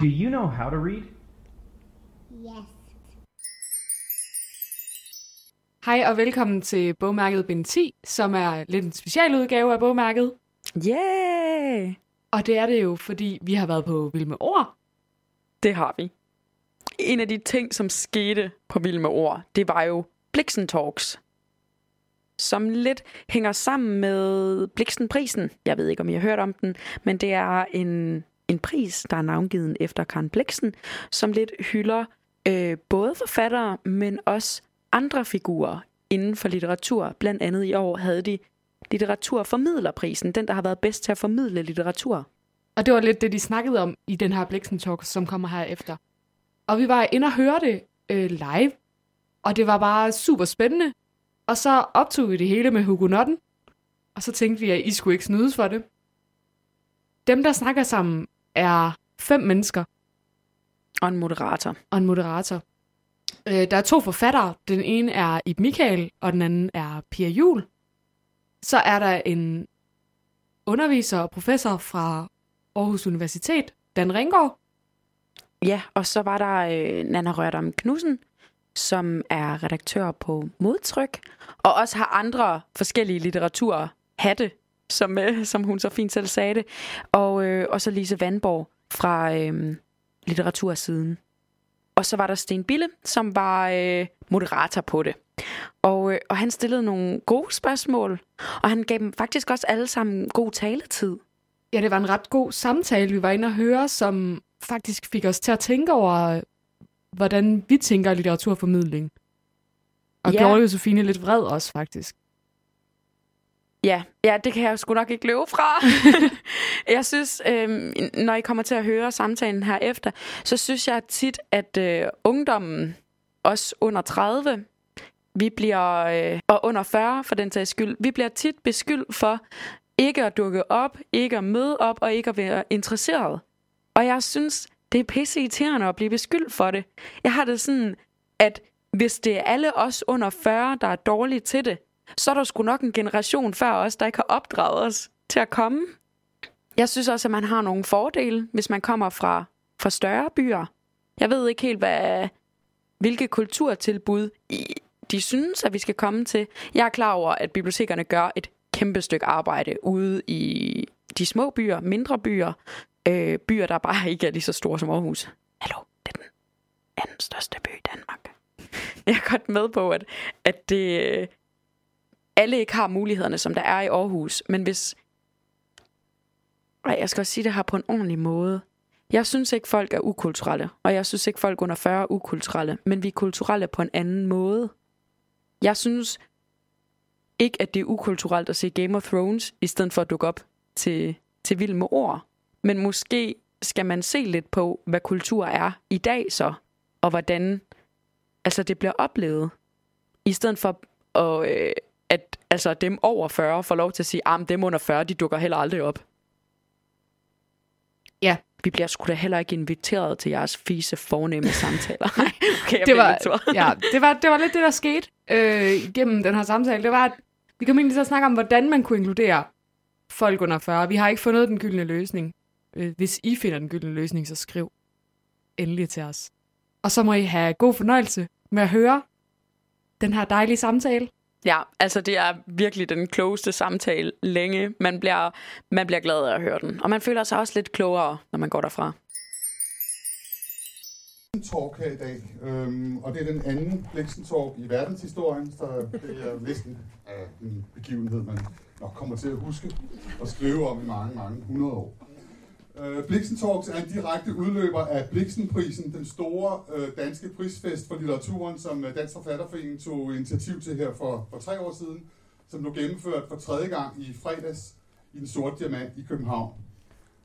Do you know how to read? Yes. Hej og velkommen til bogmærket Bind 10, som er lidt en specialudgave af bogmærket. Yeah! Og det er det jo, fordi vi har været på Vild med Ord. Det har vi. En af de ting, som skete på Vild med Ord, det var jo Blixen Talks, som lidt hænger sammen med Blixen-prisen. Jeg ved ikke, om I har hørt om den, men det er en, en pris, der er navngivet efter Karen Blixen, som lidt hylder øh, både forfattere, men også andre figurer inden for litteratur. Blandt andet i år havde de litteraturformidlerprisen, den der har været bedst til at formidle litteratur. Og det var lidt det, de snakkede om i den her Blixen Talk, som kommer her efter. Og vi var inde og høre det øh, live, og det var bare super spændende. Og så optog vi det hele med Hugo Notten, og så tænkte vi, at I skulle ikke snydes for det. Dem, der snakker sammen, er fem mennesker Og en moderator. og en moderator. Øh, der er to forfattere. Den ene er Ib Michael, og den anden er Pia Jul. Så er der en underviser og professor fra Aarhus Universitet, Dan Ringgaard. Ja, og så var der øh, Nana Rørdam Knudsen, som er redaktør på Modtryk, og også har andre forskellige litteraturer hatte, som, øh, som hun så fint selv sagde det. Og, øh, og så Lise Vandborg fra øh, litteratursiden. Og så var der Sten Bille, som var øh, moderator på det. Og, øh, og han stillede nogle gode spørgsmål, og han gav dem faktisk også alle sammen god taletid. Ja, det var en ret god samtale, vi var inde og høre, som faktisk fik os til at tænke over, hvordan vi tænker litteraturformidling. Og Ja. gjorde Josefine lidt vred også, faktisk. Ja, ja, det kan jeg sgu nok ikke løbe fra. jeg synes, øh, når I kommer til at høre samtalen her efter, så synes jeg tit, at øh, ungdommen, også under 30, vi bliver, øh, og under 40 for den sags skyld, vi bliver tit beskyldt for ikke at dukke op, ikke at møde op og ikke at være interesseret. Og jeg synes, det er pisse irriterende at blive beskyldt for det. Jeg har det sådan, at hvis det er alle os under 40, der er dårlige til det, så er der sgu nok en generation før os, der ikke har opdraget os til at komme. Jeg synes også, at man har nogle fordele, hvis man kommer fra, fra større byer. Jeg ved ikke helt, hvad, hvilke kulturtilbud de synes, at vi skal komme til. Jeg er klar over, at bibliotekerne gør et kæmpe stykke arbejde ude i de små byer, mindre byer, øh, byer, der bare ikke er lige så store som Aarhus. Hallo, det er den anden største by i Danmark. Jeg er godt med på, at, at det, øh, alle ikke har mulighederne, som der er i Aarhus. Men hvis... Ej, jeg skal også sige det her på en ordentlig måde. Jeg synes ikke, folk er ukulturelle, og jeg synes ikke, folk under 40 er ukulturelle, men vi er kulturelle på en anden måde. Jeg synes ikke, at det er ukulturelt at se Game of Thrones, i stedet for at dukke op til, til vild med ord. Men måske skal man se lidt på, hvad kultur er i dag så, og hvordan altså, det bliver oplevet. I stedet for at, øh, altså, dem over 40 får lov til at sige, at dem under 40, de dukker heller aldrig op. Ja. Vi bliver sgu da heller ikke inviteret til jeres fise fornemme samtaler. Nej, okay, jeg det var, ja, det var, det var lidt det, der skete øh, igennem den her samtale. Det var, at vi kom egentlig til at snakke om, hvordan man kunne inkludere folk under 40. Vi har ikke fundet den gyldne løsning. Øh, hvis I finder den gyldne løsning, så skriv endelig til os. Og så må I have god fornøjelse med at høre den her dejlige samtale. Ja, altså det er virkelig den klogeste samtale længe. Man bliver, man bliver glad af at høre den. Og man føler sig også lidt klogere, når man går derfra. Talk her i dag, øhm, og det er den anden Blixen Talk i verdenshistorien, så det er næsten af en begivenhed, man nok kommer til at huske og skrive om i mange, mange hundrede år. Øh, Bliksen Talks er en direkte udløber af Bliksenprisen, den store øh, danske prisfest for litteraturen, som øh, Dansk Forfatterforening tog initiativ til her for, for tre år siden, som blev gennemført for tredje gang i fredags i den sorte diamant i København.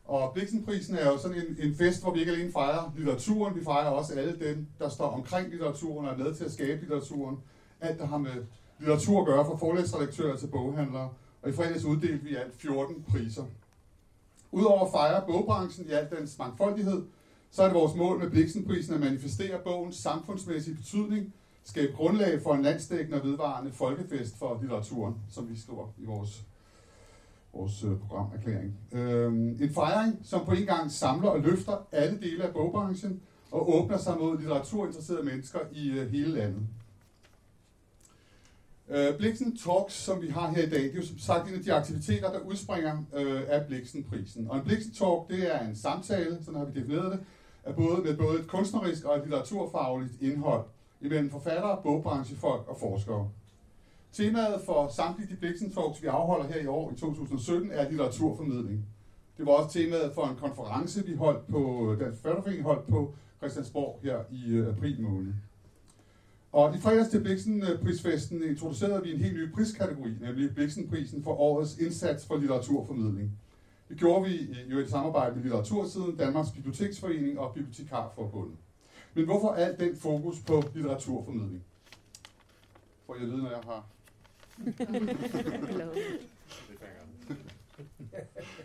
Og Bliksenprisen er jo sådan en, en fest, hvor vi ikke alene fejrer litteraturen, vi fejrer også alle dem, der står omkring litteraturen og er med til at skabe litteraturen. Alt, der har med litteratur at gøre, fra forlægsredaktører til boghandlere. Og i fredags uddelte vi alt 14 priser. Udover at fejre bogbranchen i al dens mangfoldighed, så er det vores mål med Bliksenprisen at manifestere bogens samfundsmæssige betydning, skabe grundlag for en landsdækkende og vedvarende folkefest for litteraturen, som vi skriver i vores vores øh, programerklæring. Øhm, en fejring, som på en gang samler og løfter alle dele af bogbranchen og åbner sig mod litteraturinteresserede mennesker i øh, hele landet. Øh, Bliksen Talks, som vi har her i dag, det er jo som sagt en af de aktiviteter, der udspringer øh, af Bliksen-prisen. Og en Bliksen Talk, det er en samtale, sådan har vi defineret det, af både, med både et kunstnerisk og et litteraturfagligt indhold imellem forfattere, bogbranchefolk og forskere. Temaet for samtlige de Bliksen Talks, vi afholder her i år i 2017, er litteraturformidling. Det var også temaet for en konference, vi holdt på Dansk Forfatterforening holdt på Christiansborg her i øh, april måned. Og i fredags til Bliksen-prisfesten introducerede vi en helt ny priskategori, nemlig Bliksen-prisen for årets indsats for litteraturformidling. Det gjorde vi jo i et samarbejde med Litteratursiden, Danmarks Biblioteksforening og Bibliotekarforbundet. Men hvorfor alt den fokus på litteraturformidling? Får jeg at vide, når jeg har...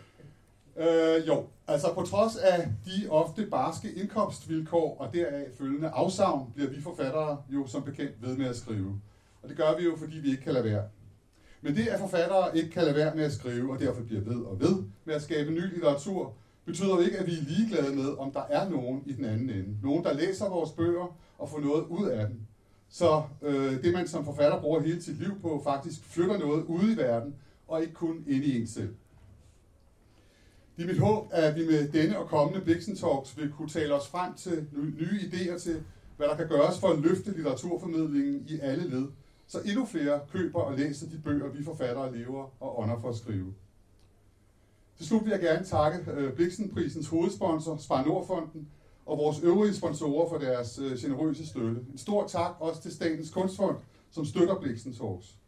Øh, jo, altså på trods af de ofte barske indkomstvilkår og deraf følgende afsavn, bliver vi forfattere jo som bekendt ved med at skrive. Og det gør vi jo, fordi vi ikke kan lade være. Men det, at forfattere ikke kan lade være med at skrive, og derfor bliver ved og ved med at skabe ny litteratur, betyder jo ikke, at vi er ligeglade med, om der er nogen i den anden ende. Nogen, der læser vores bøger og får noget ud af dem. Så øh, det, man som forfatter bruger hele sit liv på, faktisk flytter noget ude i verden, og ikke kun ind i en selv. Det er mit håb, at vi med denne og kommende Bliksen Talks vil kunne tale os frem til nye idéer til, hvad der kan gøres for at løfte litteraturformidlingen i alle led, så endnu flere køber og læser de bøger, vi forfattere lever og ånder for at skrive. Til slut vil jeg gerne takke øh, Bliksenprisens hovedsponsor, Spar Nordfonden, og vores øvrige sponsorer for deres øh, generøse støtte. En stor tak også til Statens Kunstfond, som støtter Bliksen Talks.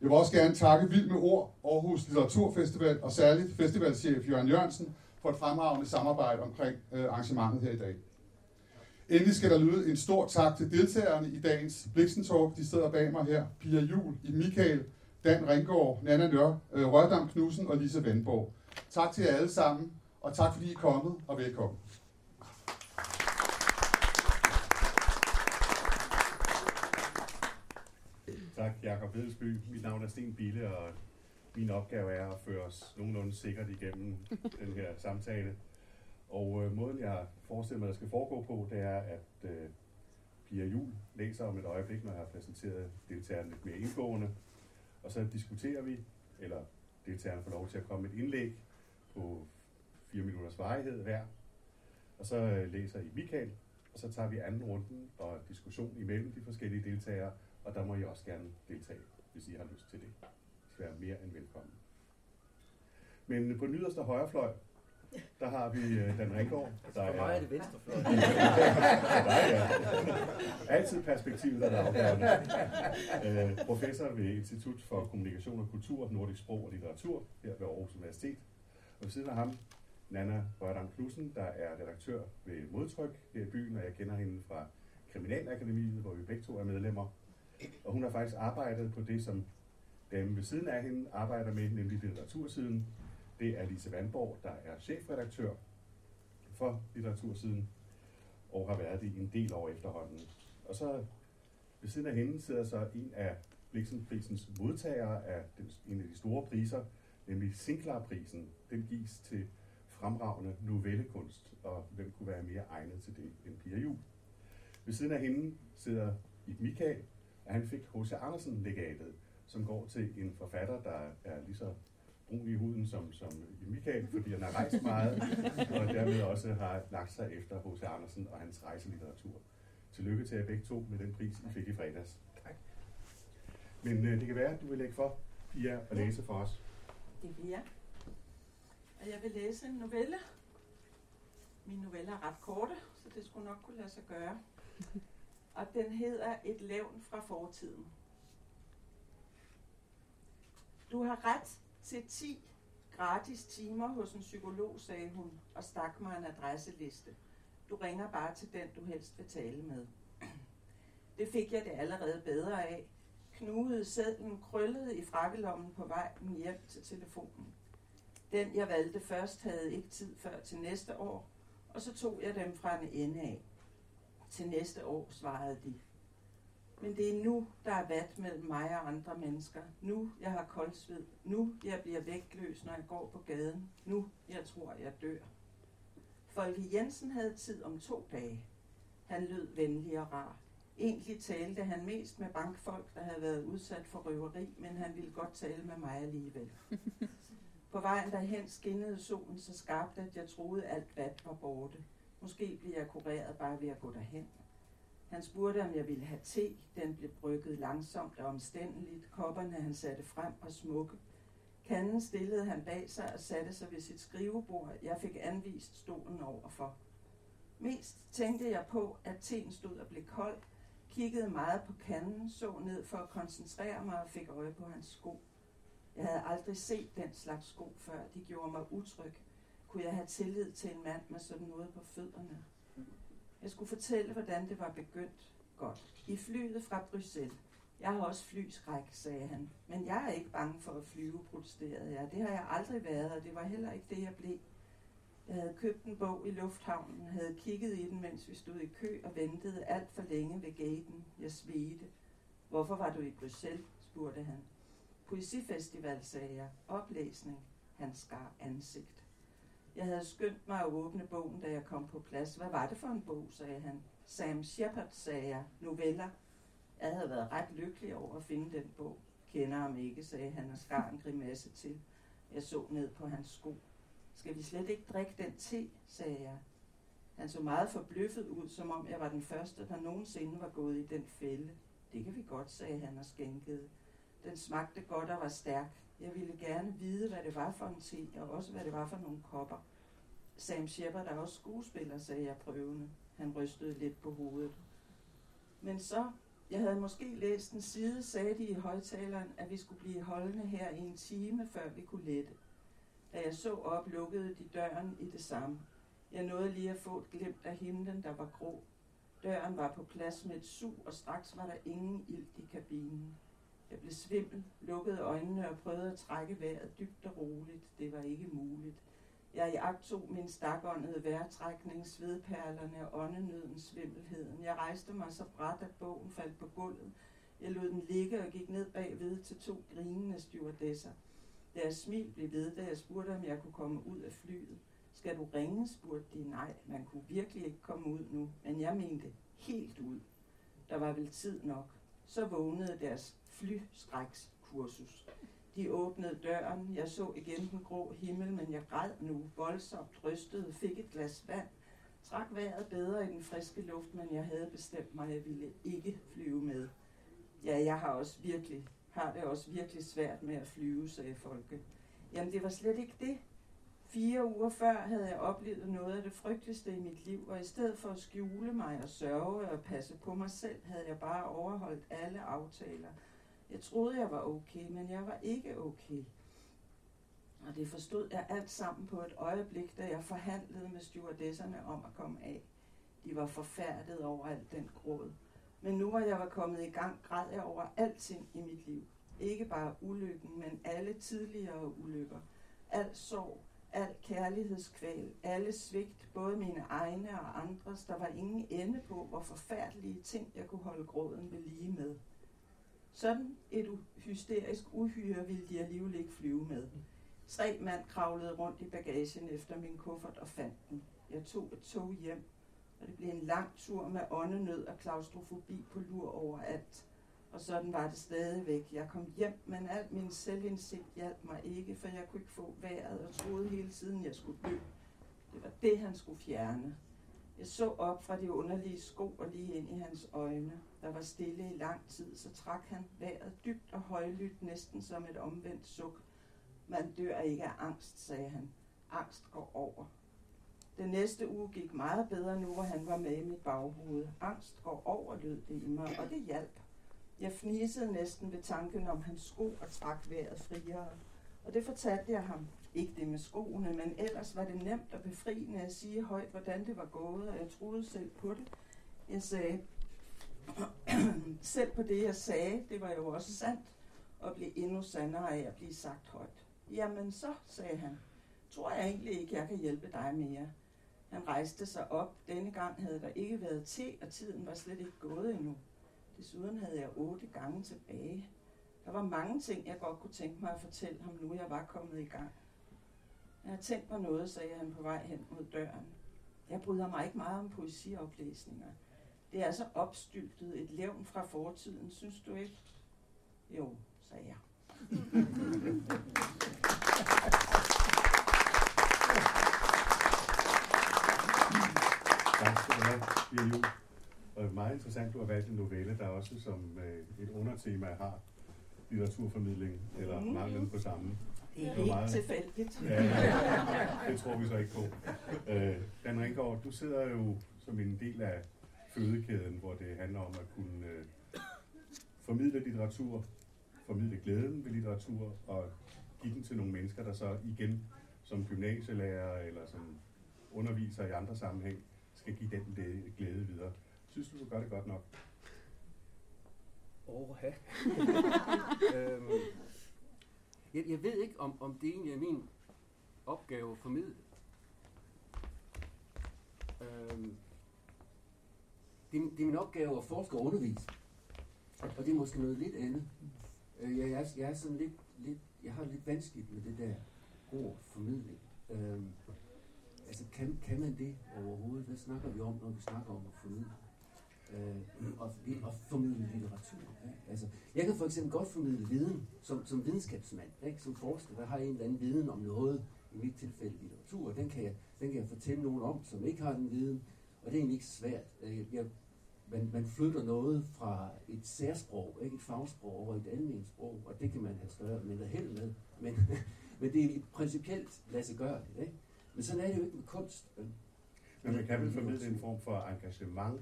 Jeg vil også gerne takke Vild med Ord, Aarhus Litteraturfestival og særligt festivalchef Jørgen Jørgensen for et fremragende samarbejde omkring øh, arrangementet her i dag. Endelig skal der lyde en stor tak til deltagerne i dagens Bliksen Talk. De sidder bag mig her. Pia Jul, i Michael, Dan Ringgaard, Nana Nør, øh, Rørdam Knudsen og Lise Vandborg. Tak til jer alle sammen, og tak fordi I er kommet, og velkommen. Tak, Jakob Hedelsby. Mit navn er Sten Bille, og min opgave er at føre os nogenlunde sikkert igennem den her samtale. Og øh, måden, jeg forestiller mig, der skal foregå på, det er, at øh, Pia Jul læser om et øjeblik, når jeg har præsenteret deltagerne lidt mere indgående. Og så diskuterer vi, eller deltagerne får lov til at komme med et indlæg på fire minutters varighed hver. Og så øh, læser I Michael, og så tager vi anden runden og diskussion imellem de forskellige deltagere, og der må I også gerne deltage, hvis I har lyst til det. I skal være mere end velkommen. Men på den yderste højrefløj, der har vi uh, Dan Ringgaard, der For mig er det venstrefløj. Nej, ja. Altid perspektivet, der er afgørende. Uh, professor ved Institut for Kommunikation og Kultur, Nordisk Sprog og Litteratur her ved Aarhus Universitet. Og ved siden af ham, Nana Rørdam Knudsen, der er redaktør ved Modtryk her i byen, og jeg kender hende fra Kriminalakademiet, hvor vi begge to er medlemmer. Og hun har faktisk arbejdet på det, som damen ved siden af hende arbejder med, nemlig litteratursiden. Det er Lise Vandborg, der er chefredaktør for litteratursiden, og har været det i en del år efterhånden. Og så ved siden af hende sidder så en af Bliksenprisens modtagere af den, en af de store priser, nemlig Sinclair-prisen. Den gives til fremragende novellekunst, og hvem kunne være mere egnet til det end Pia Juhl. Ved siden af hende sidder Ip Michael, og han fik H.C. Andersen-legatet, som går til en forfatter, der er lige så brun i huden som, som Michael, fordi han har rejst meget, og dermed også har lagt sig efter H.C. Andersen og hans rejselitteratur. Tillykke til jer begge to med den pris, I fik i fredags. Tak. Men øh, det kan være, at du vil lægge for, Pia, og læse for os. Det vil jeg. Og jeg vil læse en novelle. Mine noveller er ret korte, så det skulle nok kunne lade sig gøre. Og den hedder Et levn fra fortiden. Du har ret til 10 gratis timer hos en psykolog, sagde hun, og stak mig en adresseliste. Du ringer bare til den, du helst vil tale med. Det fik jeg det allerede bedre af. Knudede sædlen krøllede i frakkelommen på vej hjem til telefonen. Den, jeg valgte først, havde ikke tid før til næste år, og så tog jeg dem fra en ende af. Til næste år, svarede de. Men det er nu, der er vat mellem mig og andre mennesker. Nu, jeg har koldsved. Nu, jeg bliver vægtløs, når jeg går på gaden. Nu, jeg tror, jeg dør. Folke Jensen havde tid om to dage. Han lød venlig og rar. Egentlig talte han mest med bankfolk, der havde været udsat for røveri, men han ville godt tale med mig alligevel. På vejen derhen skinnede solen så skarpt, at jeg troede, alt vat var borte. Måske blev jeg kureret bare ved at gå derhen. Han spurgte, om jeg ville have te. Den blev brygget langsomt og omstændeligt. Kopperne, han satte frem, og smukke. Kanden stillede han bag sig og satte sig ved sit skrivebord. Jeg fik anvist stolen overfor. Mest tænkte jeg på, at teen stod og blev kold, kiggede meget på kanden, så ned for at koncentrere mig og fik øje på hans sko. Jeg havde aldrig set den slags sko før. De gjorde mig utryg. Kunne jeg have tillid til en mand med sådan noget på fødderne? Jeg skulle fortælle, hvordan det var begyndt godt. I flyet fra Bruxelles. Jeg har også flyskræk, sagde han. Men jeg er ikke bange for at flyve, protesterede jeg. Det har jeg aldrig været, og det var heller ikke det, jeg blev. Jeg havde købt en bog i lufthavnen, havde kigget i den, mens vi stod i kø og ventede alt for længe ved gaten. Jeg svedte. Hvorfor var du i Bruxelles? spurgte han. Poesifestival, sagde jeg. Oplæsning. Han skar ansigt. Jeg havde skyndt mig at åbne bogen, da jeg kom på plads. Hvad var det for en bog, sagde han. Sam Shepard, sagde jeg. Noveller. Jeg havde været ret lykkelig over at finde den bog. Kender ham ikke, sagde han og skar en grimasse til. Jeg så ned på hans sko. Skal vi slet ikke drikke den te, sagde jeg. Han så meget forbløffet ud, som om jeg var den første, der nogensinde var gået i den fælde. Det kan vi godt, sagde han og skænkede. Den smagte godt og var stærk. Jeg ville gerne vide, hvad det var for en te, og også hvad det var for nogle kopper. Sam Shepard er også skuespiller, sagde jeg prøvende. Han rystede lidt på hovedet. Men så, jeg havde måske læst en side, sagde de i højtaleren, at vi skulle blive holdende her i en time, før vi kunne lette. Da jeg så op, lukkede de døren i det samme. Jeg nåede lige at få et glimt af himlen, der var grå. Døren var på plads med et sug, og straks var der ingen ild i kabinen. Jeg blev svimmel, lukkede øjnene og prøvede at trække vejret dybt og roligt. Det var ikke muligt. Jeg iagtog min stakåndede vejrtrækning, svedperlerne og åndenøden svimmelheden. Jeg rejste mig så bræt, at bogen faldt på gulvet. Jeg lod den ligge og gik ned bagved til to grinende stewardesser. Deres smil blev ved, da jeg spurgte, om jeg kunne komme ud af flyet. Skal du ringe, spurgte de. Nej, man kunne virkelig ikke komme ud nu, men jeg mente helt ud. Der var vel tid nok. Så vågnede deres flystrækskursus. De åbnede døren. Jeg så igen den grå himmel, men jeg græd nu, voldsomt rystede, fik et glas vand, trak vejret bedre i den friske luft, men jeg havde bestemt mig, at jeg ville ikke flyve med. Ja, jeg har også virkelig, har det også virkelig svært med at flyve, sagde Folke. Jamen, det var slet ikke det. Fire uger før havde jeg oplevet noget af det frygteligste i mit liv, og i stedet for at skjule mig og sørge og passe på mig selv, havde jeg bare overholdt alle aftaler – jeg troede, jeg var okay, men jeg var ikke okay. Og det forstod jeg alt sammen på et øjeblik, da jeg forhandlede med stewardesserne om at komme af. De var forfærdet over alt den gråd. Men nu hvor jeg var kommet i gang, græd jeg over alting i mit liv. Ikke bare ulykken, men alle tidligere ulykker. Al sorg, alt kærlighedskval, alle svigt, både mine egne og andres. Der var ingen ende på, hvor forfærdelige ting jeg kunne holde gråden ved lige med. Sådan et hysterisk uhyre ville de alligevel ikke flyve med. Tre mand kravlede rundt i bagagen efter min kuffert og fandt den. Jeg tog et tog hjem, og det blev en lang tur med åndenød og klaustrofobi på lur overalt. Og sådan var det stadigvæk. Jeg kom hjem, men alt min selvindsigt hjalp mig ikke, for jeg kunne ikke få vejret og troede hele tiden, jeg skulle dø. Det var det, han skulle fjerne. Jeg så op fra de underlige sko og lige ind i hans øjne. Der var stille i lang tid, så trak han vejret dybt og højlydt, næsten som et omvendt suk. Man dør ikke af angst, sagde han. Angst går over. Den næste uge gik meget bedre nu, hvor han var med i mit baghoved. Angst går over, lød det i mig, og det hjalp. Jeg fnisede næsten ved tanken om hans sko og trak vejret friere. Og det fortalte jeg ham. Ikke det med skoene, men ellers var det nemt og befriende at sige højt, hvordan det var gået, og jeg troede selv på det. Jeg sagde, selv på det, jeg sagde, det var jo også sandt, og blev endnu sandere af at blive sagt højt. Jamen så, sagde han, tror jeg egentlig ikke, jeg kan hjælpe dig mere. Han rejste sig op. Denne gang havde der ikke været te, og tiden var slet ikke gået endnu. Desuden havde jeg otte gange tilbage. Der var mange ting, jeg godt kunne tænke mig at fortælle ham, nu jeg var kommet i gang. Jeg har tænkt mig noget, sagde han på vej hen mod døren. Jeg bryder mig ikke meget om poesioplæsninger. Det er så opstyltet et levn fra fortiden, synes du ikke? Jo, sagde jeg. Tak skal du have, Juhl. Og meget interessant, du har valgt en novelle, der også som øh, et undertema har litteraturformidling, eller Mhm. manglen på samme. Det er var meget- ikke tilfældigt. Ja, det tror vi så ikke på. Øh, Dan Ringgaard, du sidder jo som en del af fødekæden, hvor det handler om at kunne øh, formidle litteratur, formidle glæden ved litteratur, og give den til nogle mennesker, der så igen som gymnasielærer eller som underviser i andre sammenhæng, skal give den glæde, glæde videre. Synes du, du gør det godt nok? Åha. øhm, jeg, jeg ved ikke, om, om det egentlig er min opgave at formidle. Øhm, det, det er min opgave at forske og undervise. Og det er måske noget lidt andet. Øh, jeg, jeg, er, jeg er sådan lidt, lidt, jeg har lidt vanskeligt med det der ord formidling. Øhm, altså, kan, kan man det overhovedet? Hvad snakker vi om, når vi snakker om at formidle? Øh, og, og formidle litteratur. Ikke? Altså, jeg kan for eksempel godt formidle viden som, som videnskabsmand, ikke? som forsker, der har en eller anden viden om noget, i mit tilfælde litteratur, og den kan, jeg, den kan jeg fortælle nogen om, som ikke har den viden, og det er egentlig ikke svært. Øh, Jeg, man, man flytter noget fra et særsprog, ikke et fagsprog, over i et almindeligt sprog, og det kan man have større eller mindre held med, men, men det er principielt lade sig gøre det. Ikke? Men sådan er det jo ikke med kunst. Men man kan vel formidle en form for engagement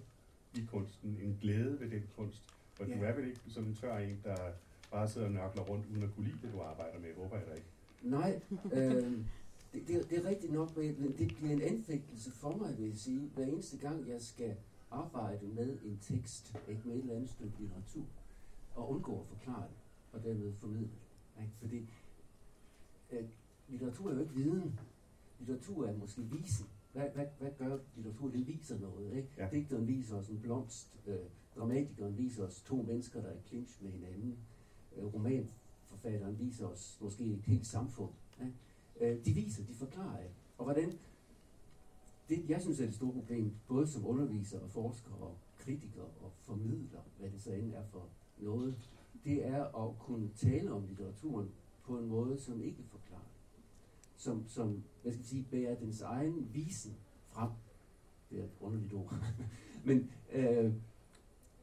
i kunsten, en glæde ved den kunst. For Ja. du er vel ikke sådan en tør en, der bare sidder og nørkler rundt uden at kunne lide det, du arbejder med, håber jeg da ikke. Nej, øh, det, det, det er rigtigt nok, men men det bliver en anfægtelse for mig, vil jeg sige, hver eneste gang, jeg skal arbejde med en tekst, ikke med et eller andet stykke litteratur, og undgå at forklare det, og dermed formidle det. Ikke? Fordi øh, litteratur er jo ikke viden. Litteratur er måske visen. Hvad, hvad, hvad gør litteratur? Det viser noget. Ikke? Ja. Digteren viser os en blomst. Øh, dramatikeren viser os to mennesker, der er i clinch med hinanden. Øh, romanforfatteren viser os måske et helt samfund. Ikke? Øh, de viser, de forklarer. Ikke? Og hvordan... Det, jeg synes er det store problem, både som underviser og forsker og kritiker og formidler, hvad det så end er for noget, det er at kunne tale om litteraturen på en måde, som ikke forklarer. Som, som hvad skal jeg sige, bærer dens egen visen frem. Det er et underligt ord. Men, øh,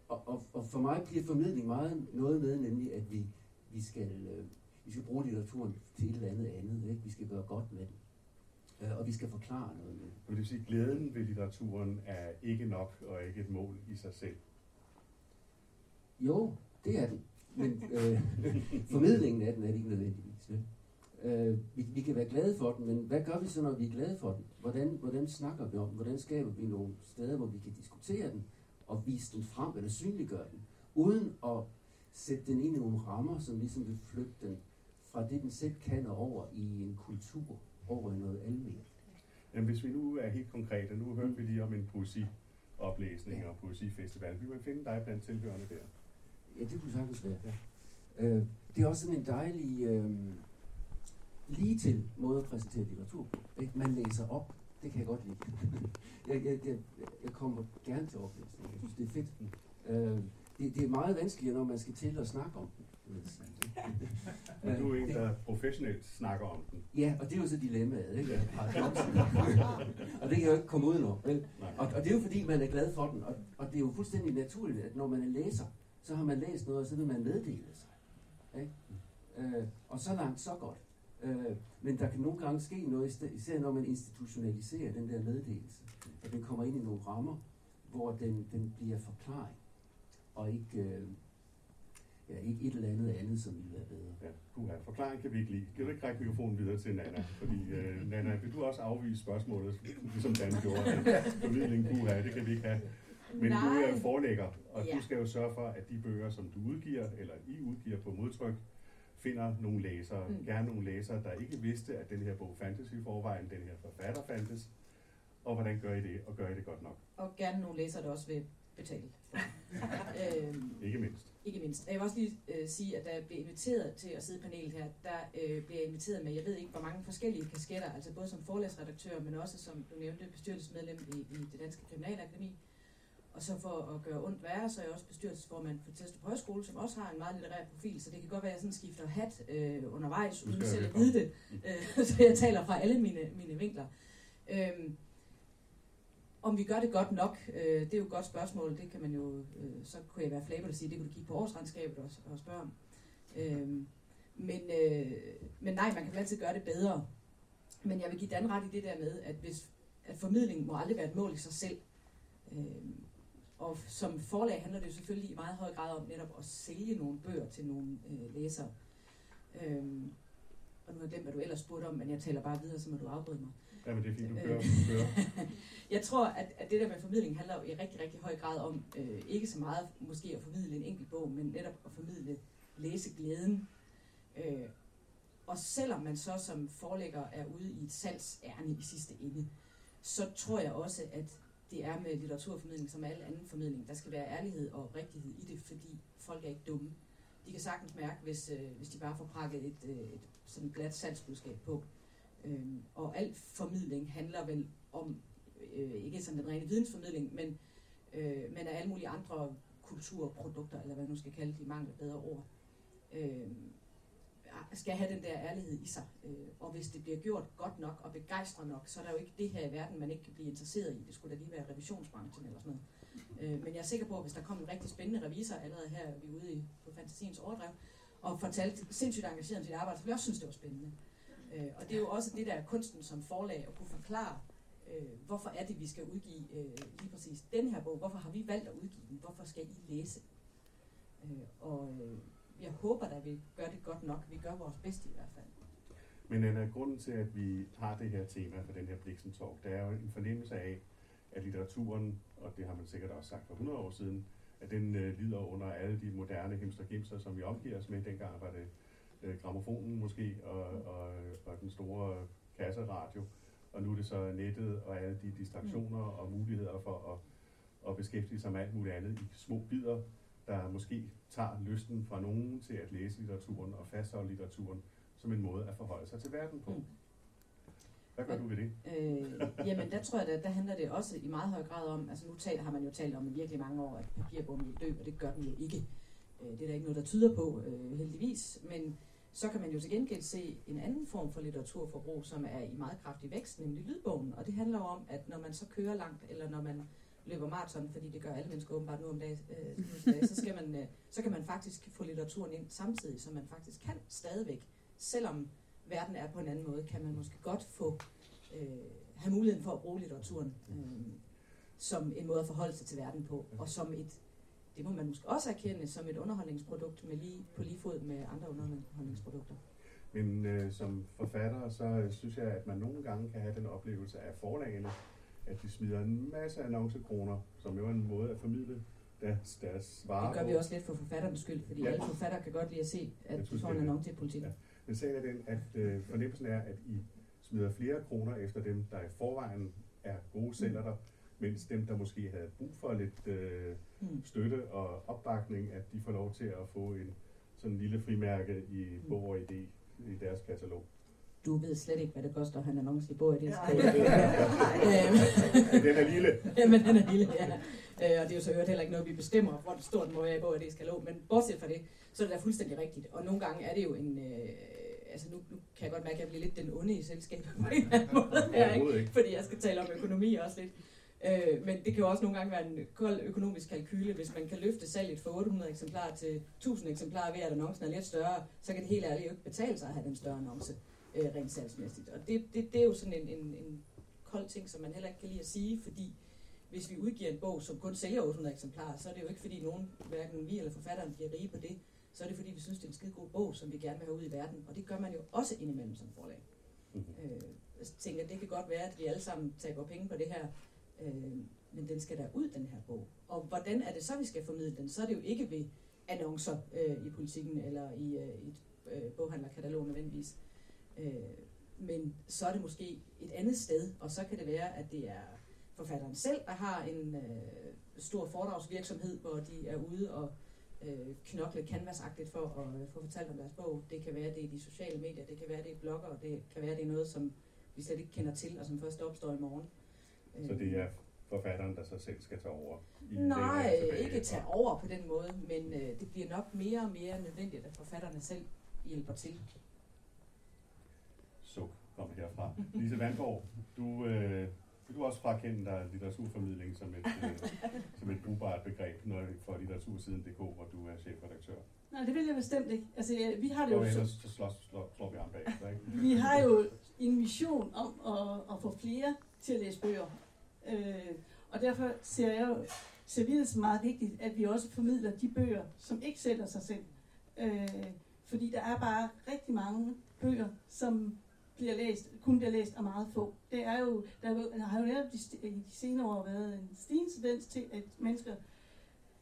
og, og, og for mig bliver formidling meget noget med, nemlig at vi, vi, skal, øh, vi skal bruge litteraturen til et eller andet andet. Ikke? Vi skal gøre godt med den. Øh, og vi skal forklare noget med den. Det vil sige, at glæden ved litteraturen er ikke nok og ikke et mål i sig selv. Jo, det er den. Men øh, formidlingen af den er det ikke nødvendigvis. Vel? Øh, vi, vi kan være glade for den, men hvad gør vi så, når vi er glade for den? Hvordan, hvordan snakker vi om den? Hvordan skaber vi nogle steder, hvor vi kan diskutere den og vise den frem eller synliggøre den, uden at sætte den ind i nogle rammer, som ligesom vil flytte den fra det, den selv kan og over i en kultur, over i noget almindeligt. Jamen, hvis vi nu er helt konkrete, nu hørte vi lige om en poesioplæsning og poesifestival. Vi vil finde dig blandt tilhørende der. Ja, det kunne sagtens være. Ja. Øh, det er også sådan en dejlig, øh, lige til måde at præsentere litteratur på. Ikke? Man læser op. Det kan jeg godt lide. jeg, jeg, jeg, jeg kommer gerne til oplæsning. Jeg synes, det er fedt. Øh, det, det er meget vanskeligere, når man skal til at snakke om den. Men du er en, der professionelt snakker om den. Ja, og det er jo så dilemmaet, ikke? Og det kan jeg jo ikke komme udenom, vel? Og, og det er jo fordi, man er glad for den. Og, og det er jo fuldstændig naturligt, at når man er læser, så har man læst noget, og så vil man meddele sig. Ikke? Øh, og så langt, så godt. Øh, men der kan nogle gange ske noget, især når man institutionaliserer den der meddelelse. At den kommer ind i nogle rammer, hvor den, den bliver forklaring, og ikke, øh, ja, ikke et eller andet andet, som ville være bedre. Ja, puha. Forklaring kan vi ikke lide. Kan du ikke række mikrofonen videre til Nana? Fordi, øh, Nana, vil du også afvise spørgsmålet, ligesom Dan gjorde? Formidling, puha, det kan vi ikke have. Men du er forlægger, og Ja. du skal jo sørge for, at de bøger, som du udgiver, eller I udgiver på modtryk, finder nogle læsere, Mm. gerne nogle læsere, der ikke vidste, at den her bog fandtes i forvejen, den her forfatter fandtes. Og hvordan gør I det, og gør I det godt nok? Og gerne nogle læsere, der også vil betale øhm, Ikke mindst. ikke mindst. Jeg vil også lige øh, sige, at da jeg blev inviteret til at sidde i panelet her, der øh, blev jeg inviteret med, jeg ved ikke, hvor mange forskellige kasketter, altså både som forelæsredaktør, men også som du nævnte, bestyrelsesmedlem i, i det Danske Kriminalakademi. Og så for at gøre ondt værre, så er jeg også bestyrelsesformand for Testrup Højskole, som også har en meget litterær profil, så det kan godt være, at jeg sådan skifter hat øh, undervejs, uden selv at vide det. Øh, så jeg taler fra alle mine, mine vinkler. Øhm, om vi gør det godt nok, øh, det er jo et godt spørgsmål. Det kan man jo, øh, så kunne jeg være flabet og sige, det kunne du kigge på årsregnskabet og, og spørge om. Øhm, men, øh, men nej, man kan altid gøre det bedre. Men jeg vil give Dan ret i det der med, at, hvis, at formidling må aldrig være et mål i sig selv. Øhm, og som forlag handler det jo selvfølgelig i meget høj grad om netop at sælge nogle bøger til nogle øh, læsere. Øhm, og nu har jeg glemt, hvad du ellers spurgte om, men jeg taler bare videre, så må du afbryde mig. Ja, men det er fint, du Øh. kører. Du kører. jeg tror, at, at det der med formidling handler jo i rigtig, rigtig høj grad om, øh, ikke så meget måske at formidle en enkelt bog, men netop at formidle læseglæden. Øh, og selvom man så som forlægger er ude i et salgsærne i sidste ende, så tror jeg også, at det er med litteraturformidling som alle anden formidling. Der skal være ærlighed og rigtighed i det, fordi folk er ikke dumme. De kan sagtens mærke, hvis, øh, hvis de bare får prakket et, øh, et sådan glat salgsbudskab på. Øhm, og al formidling handler vel om, øh, ikke sådan den rene vidensformidling, men, øh, men af alle mulige andre kulturprodukter, eller hvad man nu skal kalde de mangler bedre ord, Øhm, skal have den der ærlighed i sig. Øh, og hvis det bliver gjort godt nok og begejstret nok, så er der jo ikke det her i verden, man ikke kan blive interesseret i. Det skulle da lige være revisionsbranchen eller sådan noget. Øh, men jeg er sikker på, at hvis der kom en rigtig spændende revisor allerede her, er vi ude i, på Fantasiens overdrev, og fortalte sindssygt engageret om sit arbejde, så ville jeg også synes, det var spændende. Øh, og det er jo også det der er kunsten som forlag, at kunne forklare, øh, hvorfor er det, vi skal udgive øh, lige præcis den her bog? Hvorfor har vi valgt at udgive den? Hvorfor skal I læse? Øh, og øh, jeg håber da, at vi gør det godt nok. Vi gør vores bedste i hvert fald. Men Anna, grunden til, at vi har det her tema for den her Bliksen Talk, det er jo en fornemmelse af, at litteraturen, og det har man sikkert også sagt for 100 år siden, at den øh, lider under alle de moderne hemstergimser, som vi omgiver os med. Dengang var det øh, gramofonen måske, og, og, og den store kasseradio. Og nu er det så nettet og alle de distraktioner og muligheder for at, at beskæftige sig med alt muligt andet i små bidder, der måske tager lysten fra nogen til at læse litteraturen og fastholde litteraturen som en måde at forholde sig til verden på. Mm. Hvad gør du ved det? Øh, jamen, der tror jeg, der, der handler det også i meget høj grad om, altså nu tal, har man jo talt om i virkelig mange år, at papirbogen vil dø, og det gør den jo ikke. Øh, det er der ikke noget, der tyder på, øh, heldigvis, men så kan man jo til gengæld se en anden form for litteraturforbrug, som er i meget kraftig vækst, nemlig lydbogen. Og det handler jo om, at når man så kører langt, eller når man løber maraton, fordi det gør alle mennesker åbenbart nu om øh, dagen, øh, så, skal man, øh, så kan man faktisk få litteraturen ind samtidig, som man faktisk kan stadigvæk, selvom verden er på en anden måde, kan man måske godt få øh, have muligheden for at bruge litteraturen øh, som en måde at forholde sig til verden på, og som et, det må man måske også erkende, som et underholdningsprodukt med lige, på lige fod med andre underholdningsprodukter. Men øh, som forfatter, så øh, synes jeg, at man nogle gange kan have den oplevelse af forlagene, at de smider en masse annoncekroner, som jo er en måde at formidle deres, deres varer Det gør vi også lidt for forfatterens skyld, fordi Ja. alle forfattere kan godt lide at se, at synes, får en er- annonce i politik. Ja. Men sagen er den, at øh, fornemmelsen er, at I smider flere kroner efter dem, der i forvejen er gode sælgere, mens dem, der måske havde brug for lidt øh, Mm. støtte og opbakning, at de får lov til at få en sådan en lille frimærke i bog og idé i deres katalog. Du ved slet ikke, hvad det koster at have en annonce i bog, det skal øhm, Den er lille. Jamen, den er lille, ja. Øh, og det er jo så øvrigt heller ikke noget, vi bestemmer, hvor stort den må være i bog, det skal lå. Men bortset fra det, så er det da fuldstændig rigtigt. Og nogle gange er det jo en... Øh, altså nu, nu kan jeg godt mærke, at jeg bliver lidt den onde i selskabet på en eller anden måde. Her, ikke. Fordi jeg skal tale om økonomi også lidt. Øh, men det kan jo også nogle gange være en kold økonomisk kalkyle. Hvis man kan løfte salget fra 800 eksemplarer til 1000 eksemplarer ved, at annoncen er lidt større, så kan det helt ærligt jo ikke betale sig at have den større annonce øh, rent salgsmæssigt. Og det, det, det er jo sådan en, en, en kold ting, som man heller ikke kan lide at sige, fordi hvis vi udgiver en bog, som kun sælger 800 eksemplarer, så er det jo ikke fordi nogen, hverken vi eller forfatteren, bliver rige på det. Så er det fordi, vi synes, det er en skide god bog, som vi gerne vil have ud i verden. Og det gør man jo også indimellem som forlag. Mhm. Øh, jeg tænker, det kan godt være, at vi alle sammen taber penge på det her, øh, men den skal der ud, den her bog. Og hvordan er det så, vi skal formidle den? Så er det jo ikke ved annoncer øh, i politikken eller i, øh, et øh, boghandlerkatalog nødvendigvis. Øh, men så er det måske et andet sted, og så kan det være, at det er forfatteren selv, der har en øh, stor foredragsvirksomhed, hvor de er ude og øh, knokle canvasagtigt for at øh, få fortalt om deres bog. Det kan være, det er de sociale medier, det kan være, det er blogger, og det kan være, det er noget, som vi slet ikke kender til, og som først opstår i morgen. Så det er forfatteren, der så selv skal tage over? I Nej, ikke tage over på den måde, men øh, det bliver nok mere og mere nødvendigt, at forfatterne selv hjælper til. Kommer herfra. Lise Vandborg, du, øh, vil du også frakende dig litteraturformidling som et, øh, som et brugbart begreb når, for litteratursiden.dk, hvor du er chefredaktør? Nej, det vil jeg bestemt ikke. Altså, vi har det Og jo, ellers så, så slår, slår, slår vi ham bag, ikke? vi har jo en mission om at, at få flere til at læse bøger. Øh, og derfor ser jeg jo, ser vi det som meget vigtigt, at vi også formidler de bøger, som ikke sælger sig selv. Øh, fordi der er bare rigtig mange bøger, som bliver læst, kun bliver læst af meget få. Det er jo, der, er der har jo netop de, i de senere år været en stigende tendens til, at mennesker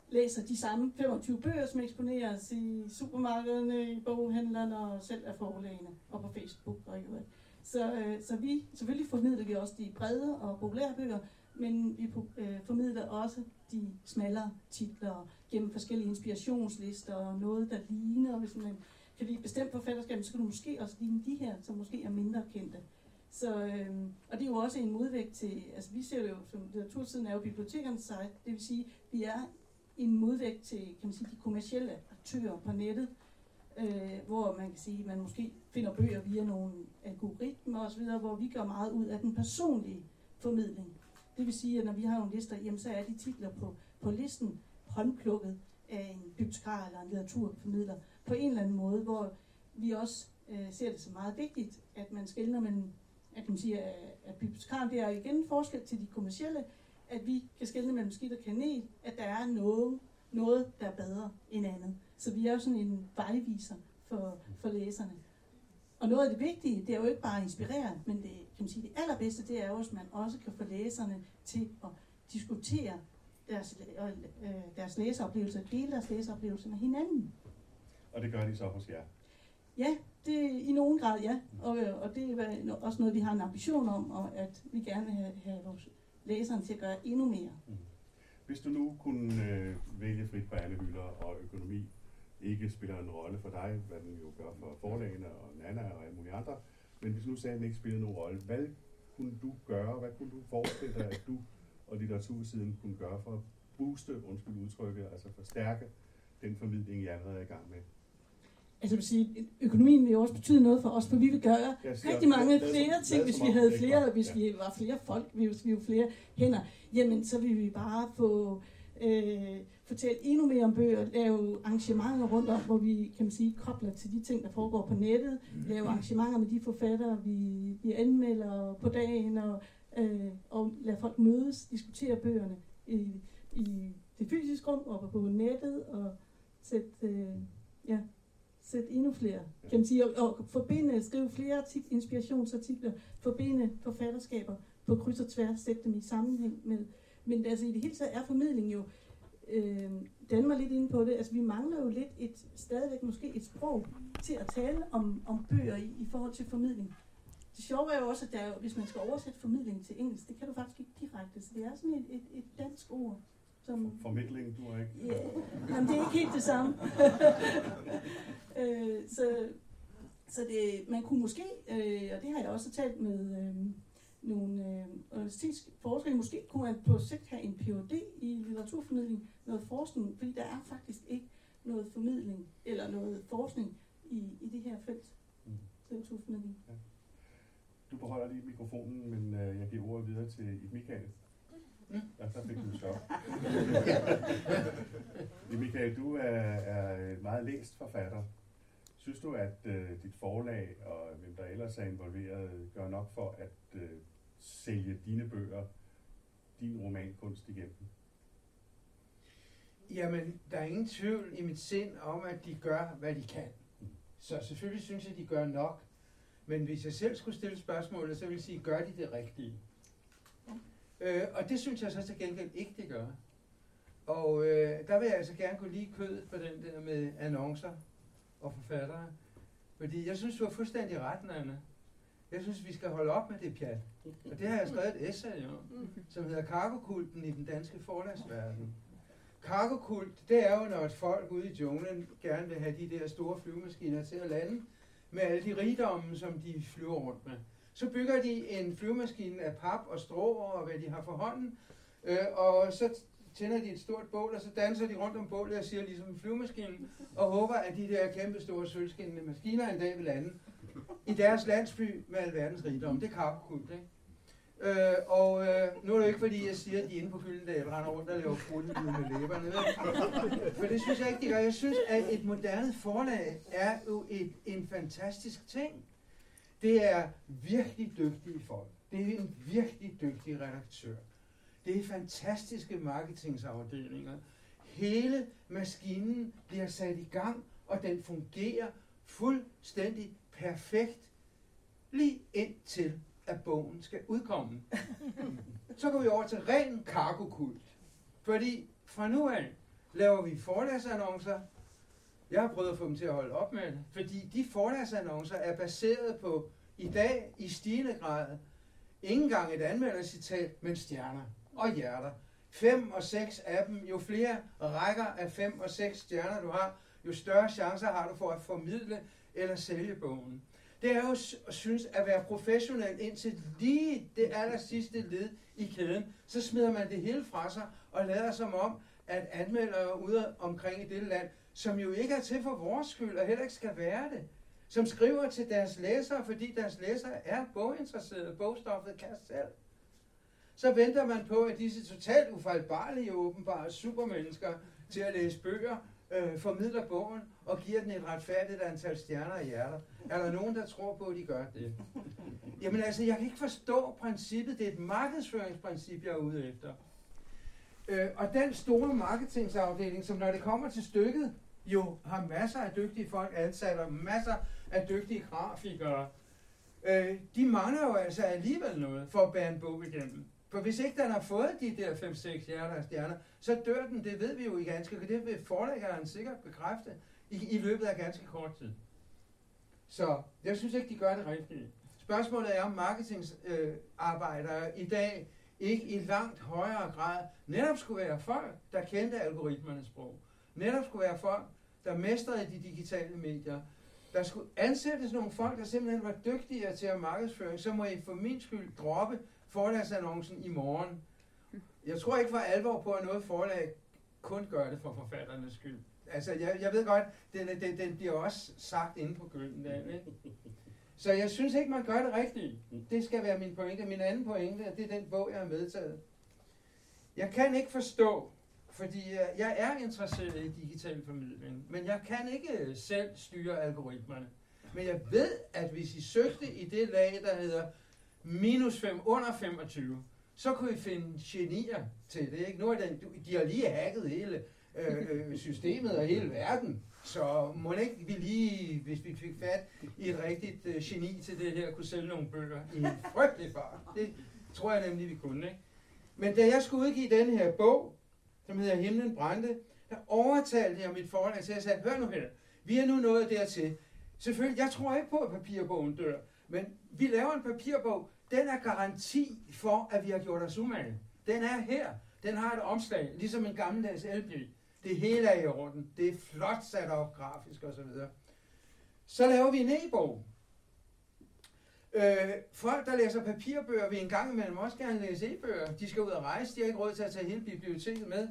læser de samme 25 bøger, som eksponeres i supermarkederne, i boghandlerne og selv af forlagene og på Facebook og i øvrigt. Så, øh, så vi, selvfølgelig formidler vi også de brede og populære bøger, men vi øh, formidler også de smallere titler gennem forskellige inspirationslister og noget, der ligner. Hvis man kan lide bestemt forfatterskab, så kan du måske også lide de her, som måske er mindre kendte. Så, øh, og det er jo også en modvægt til, altså vi ser det jo som litteratursiden er jo bibliotekernes site, det vil sige, vi er en modvægt til, kan man sige, de kommercielle aktører på nettet, øh, hvor man kan sige, man måske finder bøger via nogle algoritmer osv., hvor vi gør meget ud af den personlige formidling. Det vil sige, at når vi har nogle lister, jamen, så er de titler på, på listen håndplukket af en bibliotekar eller en litteraturformidler på en eller anden måde, hvor vi også øh, ser det som meget vigtigt, at man skældner mellem, at man siger, at, at bibliotekaren, det er igen forskel til de kommercielle, at vi kan skelne mellem skidt og kanel, at der er noget, noget, der er bedre end andet. Så vi er jo sådan en vejviser for, for læserne. Og noget af det vigtige, det er jo ikke bare at inspirere, men det, kan man sige, det allerbedste, det er jo, at man også kan få læserne til at diskutere deres, øh, deres læseoplevelser, dele deres læseoplevelser med hinanden. Og det gør de så hos jer. Ja, det i nogen grad ja, og, øh, og det er også noget, vi har en ambition om, og at vi gerne vil have, have vores læserne til at gøre endnu mere. Hvis du nu kunne øh, vælge frit på alle hylder, og økonomi ikke spiller en rolle for dig, hvad den jo gør for forlagene og Nana og alle mulige andre, men hvis nu sagde, at den ikke spillede nogen rolle, hvad kunne du gøre, hvad kunne du forestille dig, at du og litteratursiden kunne gøre for at booste, undskyld udtrykket, altså forstærke den formidling, I allerede er i gang med? Altså vil sige, økonomien vil jo også betyde noget for os, for vi vil gøre siger, rigtig mange lad- flere lad- ting, hvis vi havde flere, hvis vi var flere folk, hvis vi var flere hænder, jamen så ville vi bare få øh, fortælle endnu mere om bøger, lave arrangementer rundt om, hvor vi, kan man sige, kobler til de ting, der foregår på nettet, lave arrangementer med de forfattere, vi, vi anmelder på dagen, og, øh, og lade folk mødes, diskutere bøgerne i, i det fysiske rum og på nettet, og sætte, øh, ja, sætte endnu flere, kan man sige, og, og forbinde, skrive flere artik, inspirationsartikler, forbinde forfatterskaber på kryds og tværs, sætte dem i sammenhæng med, men altså i det hele taget er formidling jo, øh, Dan var lidt inde på det, altså vi mangler jo lidt et, stadigvæk måske et sprog til at tale om, om bøger i, i forhold til formidling. Det sjove er jo også, at der, er hvis man skal oversætte formidling til engelsk, det kan du faktisk ikke direkte, så det er sådan et, et, et dansk ord, som Formidling, du har ikke? Ja, jamen, det er ikke helt det samme. øh, så så det, man kunne måske, øh, og det har jeg også talt med øh, nogle øh, universitetske forskere, måske kunne man på sigt have en Ph.D. i litteraturformidling, noget forskning, fordi der er faktisk ikke noget formidling eller noget forskning i, i det her felt, Mm. litteraturformidling. Du beholder lige mikrofonen, men øh, jeg giver ordet videre til Michael. Ja, der fik du chok. Michael, du er, er en meget læst forfatter. Synes du, at øh, dit forlag og hvem der ellers er involveret, gør nok for at øh, sælge dine bøger, din romankunst igennem? Jamen, der er ingen tvivl i mit sind om, at de gør, hvad de kan. Så selvfølgelig synes jeg, de gør nok. Men hvis jeg selv skulle stille spørgsmålet, så vil jeg sige, gør de det rigtige? Øh, og det synes jeg så til gengæld ikke, det gør. Og øh, der vil jeg altså gerne gå lige kødet på den der med annoncer og forfattere. Fordi jeg synes, du har fuldstændig ret, Anna. Jeg synes, vi skal holde op med det pjat. Og det har jeg skrevet et essay om, som hedder Kargokulten i den danske forlagsverden. Kargokult, det er jo, når et folk ude i junglen gerne vil have de der store flyvemaskiner til at lande med alle de rigdomme, som de flyver rundt med. Så bygger de en flyvemaskine af pap og strå og hvad de har for hånden, øh, og så tænder de et stort bål, og så danser de rundt om bålet og siger ligesom en flyvemaskine, og håber, at de der kæmpe store sølvskinnende maskiner en dag vil lande i deres landsby med alverdens rigdom. Det er kargokult, ikke? Øh, og øh, nu er det jo ikke fordi, jeg siger, at de inde på Gyldendal render rundt og laver fruttelyd med læberne. vel? For det synes jeg ikke, de gør. Jeg synes, at et moderne forlag er jo et, en fantastisk ting. Det er virkelig dygtige folk. Det er en virkelig dygtig redaktør. Det er fantastiske marketingsafdelinger. Hele maskinen bliver sat i gang, og den fungerer fuldstændig perfekt lige indtil at bogen skal udkomme. Så går vi over til ren kargokult. Fordi fra nu af laver vi forlagsannoncer. Jeg har prøvet at få dem til at holde op med det, fordi de forlagsannoncer er baseret på i dag i stigende grad ikke engang et anmeldercitat, men stjerner og hjerter. Fem og seks af dem, jo flere rækker af fem og seks stjerner du har, jo større chancer har du for at formidle eller sælge bogen. Det er jo synes at være professionel indtil lige det aller sidste led i kæden. Så smider man det hele fra sig og lader som om, at anmeldere ude omkring i dette land, som jo ikke er til for vores skyld og heller ikke skal være det, som skriver til deres læsere, fordi deres læsere er boginteresserede, bogstoffet kan selv. Så venter man på, at disse totalt ufejlbarlige åbenbare supermennesker til at læse bøger, øh, formidler bogen og giver den et retfærdigt antal stjerner og hjerter. Er der nogen, der tror på, at de gør det? Jamen altså, jeg kan ikke forstå princippet. Det er et markedsføringsprincip, jeg er ude efter. Øh, og den store marketingsafdeling, som når det kommer til stykket, jo har masser af dygtige folk ansat og masser af dygtige grafikere, øh, de mangler jo altså alligevel noget for at bære en bog igennem. For hvis ikke den har fået de der 5-6 hjerter og stjerner, så dør den, det ved vi jo i ganske, det vil forlæggeren sikkert bekræfte, i, i løbet af ganske kort tid. Så jeg synes ikke, de gør det rigtigt. Spørgsmålet er, om marketingarbejdere øh, i dag ikke i langt højere grad netop skulle være folk, der kendte algoritmernes sprog. Netop skulle være folk, der mestrede de digitale medier. Der skulle ansættes nogle folk, der simpelthen var dygtigere til at markedsføre. Så må I for min skyld droppe forlagsannoncen i morgen. Jeg tror ikke for alvor på, at noget forlag kun gør det for forfatternes skyld. Altså, jeg, jeg ved godt, den, den, den bliver også sagt inde på Gyldendal, ikke? Så jeg synes ikke, man gør det rigtigt. Det skal være min pointe. Min anden pointe, det er den bog, jeg har medtaget. Jeg kan ikke forstå, fordi øh, jeg er interesseret i digital formidling, men jeg kan ikke øh, selv styre algoritmerne. Men jeg ved, at hvis I søgte i det lag, der hedder minus 5 under 25, så kunne I finde genier til det. Ikke? Nu er den, de har lige hacket hele øh, øh, systemet og hele verden. Så må ikke vi lige, hvis vi fik fat i et rigtigt øh, geni til det her, kunne sælge nogle bøger i en frygtelig fart. Det tror jeg nemlig, vi kunne. Ikke? Men da jeg skulle udgive den her bog, som hedder Himlen brændte, der overtalte jeg mit forlag til at sige, hør nu her, vi er nu nået dertil. Selvfølgelig, jeg tror ikke på, at papirbogen dør, men vi laver en papirbog, den er garanti for, at vi har gjort os umage. Den er her. Den har et omslag, ligesom en gammeldags elbil. Det hele er i orden. Det er flot sat op grafisk osv. Så, så laver vi en e-bog. Øh, folk, der læser papirbøger, vil en gang imellem også gerne læse e-bøger. De skal ud og rejse, de har ikke råd til at tage hele biblioteket med.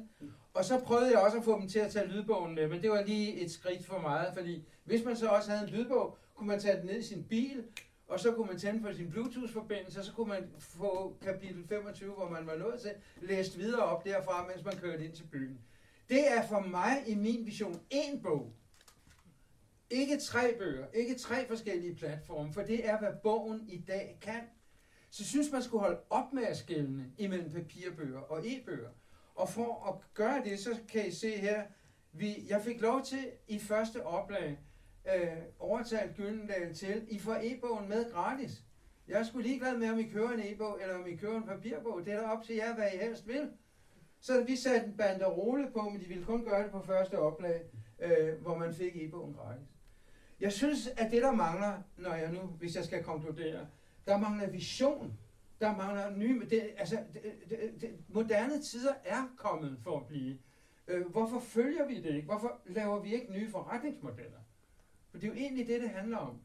Og så prøvede jeg også at få dem til at tage lydbogen med, men det var lige et skridt for meget, fordi hvis man så også havde en lydbog, kunne man tage den ned i sin bil, og så kunne man tænde for sin Bluetooth-forbindelse, og så kunne man få kapitel 25, hvor man var nået til, læst videre op derfra, mens man kørte ind til byen. Det er for mig i min vision én bog. Ikke tre bøger, ikke tre forskellige platforme, for det er, hvad bogen i dag kan. Så synes man skulle holde op med at skælne imellem papirbøger og e-bøger. Og for at gøre det, så kan I se her, vi, jeg fik lov til i første oplag øh, overtalt Gyldendal til, I får e-bogen med gratis. Jeg skulle ligeglad med, om I kører en e-bog, eller om I kører en papirbog. Det er da op til jer, hvad I helst vil. Så vi satte en banderole på, men de ville kun gøre det på første oplag, øh, hvor man fik e-bogen gratis. Jeg synes, at det, der mangler, når jeg nu, hvis jeg skal konkludere, Der mangler vision. Der mangler nye... Det, altså, det, det, det, moderne tider er kommet for at blive. Øh, hvorfor følger vi det ikke? Hvorfor laver vi ikke nye forretningsmodeller? For det er jo egentlig det, det handler om.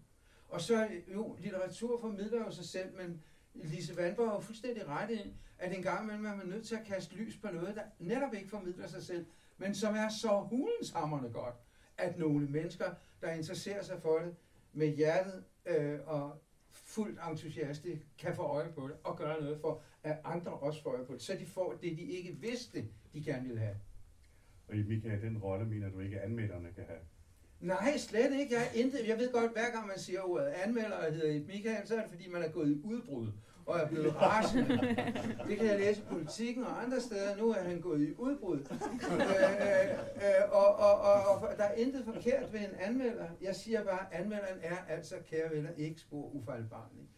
Og så, jo, litteratur formidler jo sig selv, men Lise Vandborg har jo fuldstændig ret i, at en gang imellem er man nødt til at kaste lys på noget, der netop ikke formidler sig selv, men som er så hulenshammerne godt, at nogle mennesker, der interesserer sig for det med hjertet øh, og fuldt entusiastisk, kan få øje på det og gøre noget for, at andre også får øje på det, så de får det, de ikke vidste, de gerne ville have. Og i Michael, den rolle mener du ikke, at anmelderne kan have? Nej, slet ikke. Jeg, intet. jeg ved godt, hver gang man siger ordet anmelder og hedder Michael, så er det fordi, man er gået i udbrud og er blevet rasende. Det kan jeg læse i politikken og andre steder. Nu er han gået i udbrud. øh, øh, øh, og, og, og, og der er intet forkert ved en anmelder. Jeg siger bare, at anmelderen er altså, kære venner, ikke spor ufejlbarlig.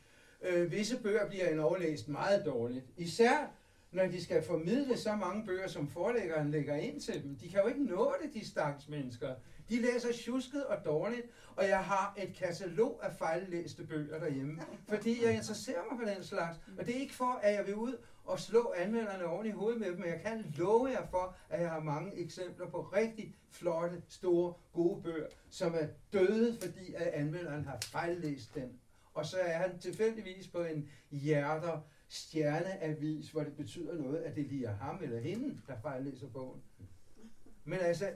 Øh, visse bøger bliver en overlæst meget dårligt. Især når de skal formidle så mange bøger, som forlæggeren lægger ind til dem. De kan jo ikke nå det, de stakkels mennesker. De læser tjusket og dårligt, og jeg har et katalog af fejllæste bøger derhjemme, fordi jeg interesserer mig for den slags. Og det er ikke for, at jeg vil ud og slå anmelderne oven i hovedet med dem, men jeg kan love jer for, at jeg har mange eksempler på rigtig flotte, store, gode bøger, som er døde, fordi at anmelderen har fejllæst den. Og så er han tilfældigvis på en hjerter stjerneavis, hvor det betyder noget, at det lige er ham eller hende, der fejllæser bogen. Men altså,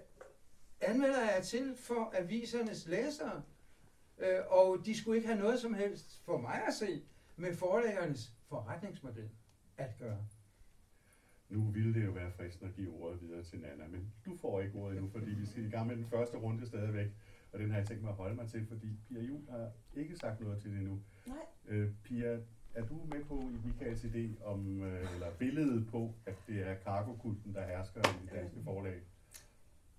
anmelder er til for avisernes læsere, øh, og de skulle ikke have noget som helst for mig at se med forlæggernes forretningsmodel at gøre. Nu ville det jo være fristende at give ordet videre til Nana, men du får ikke ordet endnu, fordi vi skal i gang med den første runde stadigvæk. Og den har jeg tænkt mig at holde mig til, fordi Pia Jul har ikke sagt noget til det endnu. Nej. Øh, Pia, er du med på i Michaels idé om, øh, eller billedet på, at det er kargokulten, der hersker i det danske forlag?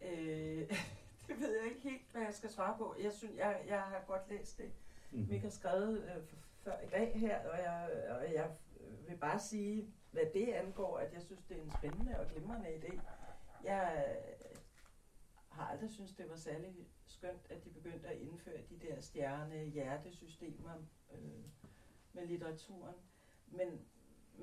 Øh, det ved jeg ikke helt, hvad jeg skal svare på. Jeg synes, jeg, jeg har godt læst det, Mhm. Mik har skrevet øh, før i dag her, og jeg, og jeg vil bare sige, hvad det angår, at jeg synes, det er en spændende og glimrende idé. Jeg øh, har aldrig synes det var særlig skønt, at de begyndte at indføre de der stjerne-hjertesystemer øh, med litteraturen. Men,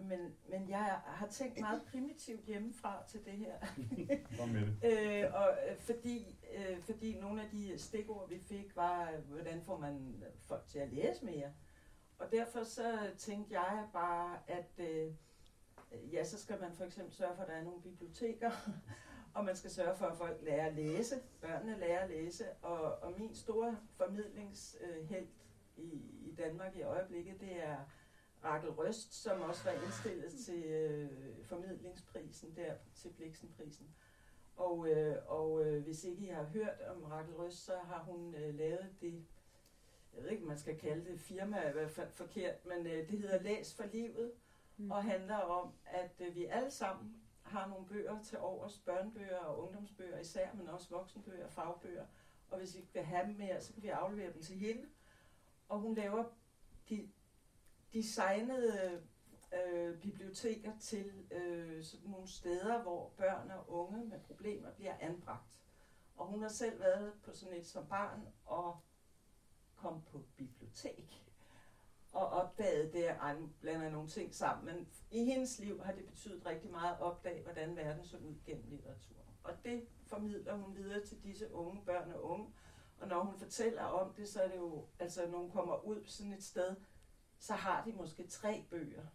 men, men jeg har tænkt meget primitivt hjemmefra til det her. Kom med det. øh, og, øh, fordi, øh, fordi nogle af de stikord, vi fik, var, hvordan får man folk til at læse mere? Og derfor så tænkte jeg bare, at øh, ja, så skal man for eksempel sørge for, at der er nogle biblioteker, og man skal sørge for, at folk lærer at læse, børnene lærer at læse, og, og min store formidlingshelt i, i Danmark i øjeblikket, det er Rakel Røst, som også var indstillet til øh, formidlingsprisen der, til Bliksenprisen. Og, øh, og øh, hvis ikke I har hørt om Rakel Røst, så har hun øh, lavet det, jeg ved ikke, man skal kalde det firma, i hvert fald forkert, men øh, det hedder Læs for livet, mm. og handler om, at øh, vi alle sammen har nogle bøger til overs, børnebøger og ungdomsbøger især, men også voksenbøger og fagbøger. Og hvis I vil have dem mere, så kan vi aflevere dem til hende. Og hun laver de designede øh, biblioteker til øh, sådan nogle steder, hvor børn og unge med problemer bliver anbragt. Og hun har selv været på sådan et som barn og kom på bibliotek og opdagede der, ej, nu blander nogle ting sammen, men i hendes liv har det betydet rigtig meget at opdage, hvordan verden så ud gennem litteratur. Og det formidler hun videre til disse unge børn og unge. Og når hun fortæller om det, så er det jo, altså når hun kommer ud på sådan et sted, så har de måske tre bøger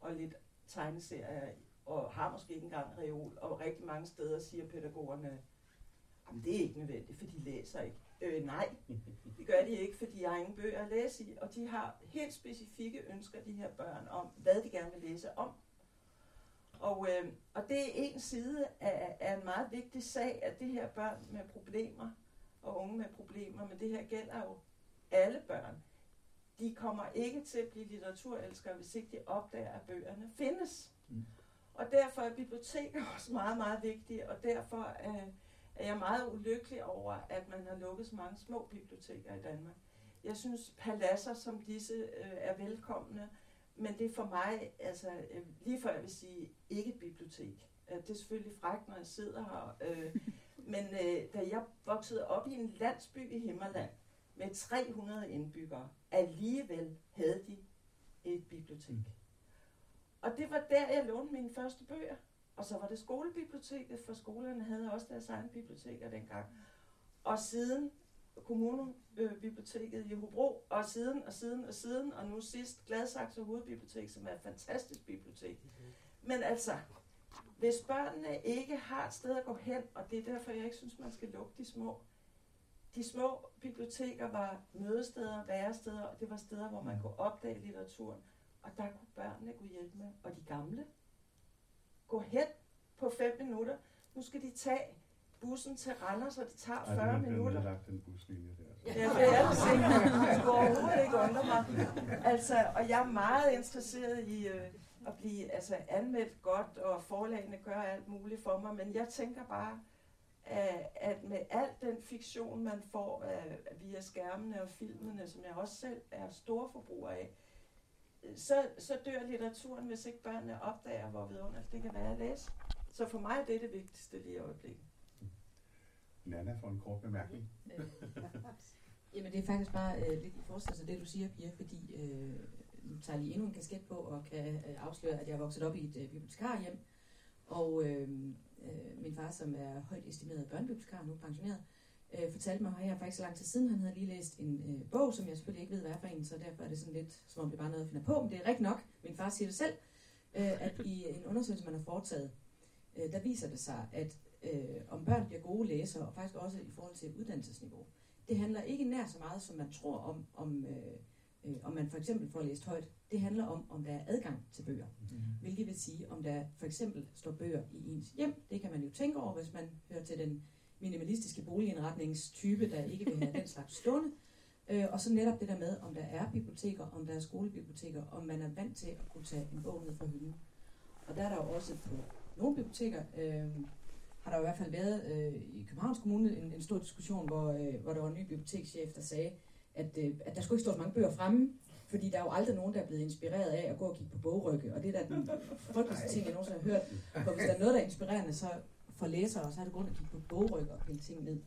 og lidt tegneserier, og har måske ikke engang reol, og rigtig mange steder siger pædagogerne, at det er ikke nødvendigt, for de læser ikke. Øh, nej, det gør de ikke, for de har ingen bøger at læse i, og de har helt specifikke ønsker, de her børn, om hvad de gerne vil læse om. Og, øh, og det er en side af, af en meget vigtig sag, at det her børn med problemer, og unge med problemer, men det her gælder jo alle børn, de kommer ikke til at blive litteraturelskere, hvis ikke de opdager, at bøgerne findes. Mm. Og derfor er biblioteker også meget, meget vigtige, og derfor øh, er jeg meget ulykkelig over, at man har lukket så mange små biblioteker i Danmark. Jeg synes, paladser som disse øh, er velkomne, men det er for mig, altså øh, lige før jeg vil sige, ikke et bibliotek. Det er selvfølgelig frækt, når jeg sidder her, øh, men øh, da jeg voksede op i en landsby i Himmerland med 300 indbyggere, alligevel havde de et bibliotek. Og det var der, jeg lånte mine første bøger. Og så var det skolebiblioteket, for skolerne havde også deres egen biblioteker dengang. Og siden kommunebiblioteket i Hobro, og siden og siden og siden, og nu sidst Gladsaxe Hovedbibliotek, som er et fantastisk bibliotek. Men altså, hvis børnene ikke har et sted at gå hen, og det er derfor, jeg ikke synes, man skal lukke de små. De små biblioteker var mødesteder, væresteder, og det var steder, hvor man kunne opdage litteraturen. Og der kunne børnene gå hjælpe med, og de gamle. Gå hen på fem minutter. Nu skal de tage bussen til Randers, og det tager Ej, 40 den er blevet minutter. nedlagt, den buslinje der. Ja, det er det sikkert. Det skulle overhovedet ikke undre mig. Altså, og jeg er meget interesseret i øh, at blive altså, anmeldt godt, og forlagene gør alt muligt for mig, men jeg tænker bare, at, at med al den fiktion, man får af, via skærmene og filmene, som jeg også selv er stor forbruger af, så, så dør litteraturen, hvis ikke børnene opdager, hvor vidunderligt det kan være at læse. Så for mig er det det vigtigste lige i øjeblikket. Nana får en kort bemærkning. Jamen det er faktisk bare øh, lidt i forståelse af det, du siger, Pia, fordi øh, nu tager jeg lige endnu en kasket på og kan øh, afsløre, at jeg er vokset op i et øh, bibliotekarhjem. Og øh, øh, min far, som er højt estimeret børnebibliotekar, nu pensioneret, øh, fortalte mig her for så lang tid siden, han havde lige læst en øh, bog, som jeg selvfølgelig ikke ved, hvad er for en, så derfor er det sådan lidt, som om det er bare noget, jeg finder på. Men det er rigtigt nok, min far siger det selv, øh, at i en undersøgelse, man har foretaget, øh, der viser det sig, at øh, om børn bliver gode læsere, og faktisk også i forhold til uddannelsesniveau. Det handler ikke nær så meget, som man tror om, om, øh, øh, om man for eksempel får læst højt. Det handler om, om der er adgang til bøger. Mm. Hvilket vil sige, om der for eksempel står bøger i ens hjem. Det kan man jo tænke over, hvis man hører til den minimalistiske boligindretningstype, der ikke vil have den slags stående. Øh, og så netop det der med, om der er biblioteker, om der er skolebiblioteker, om man er vant til at kunne tage en bog ned fra hylden. Og der er der jo også på nogle biblioteker, øh, har der i hvert fald været øh, i Københavns Kommune en, en stor diskussion, hvor, øh, hvor der var en ny bibliotekschef, der sagde, at, øh, at der skulle ikke stå så mange bøger fremme, fordi der er jo aldrig nogen, der er blevet inspireret af at gå og kigge på bogrygge, og det er da den frygteligste ting, jeg nogensinde har hørt. For hvis der er noget, der er inspirerende, så for læsere, så er det grund at kigge på bogrygge og pille ting ned.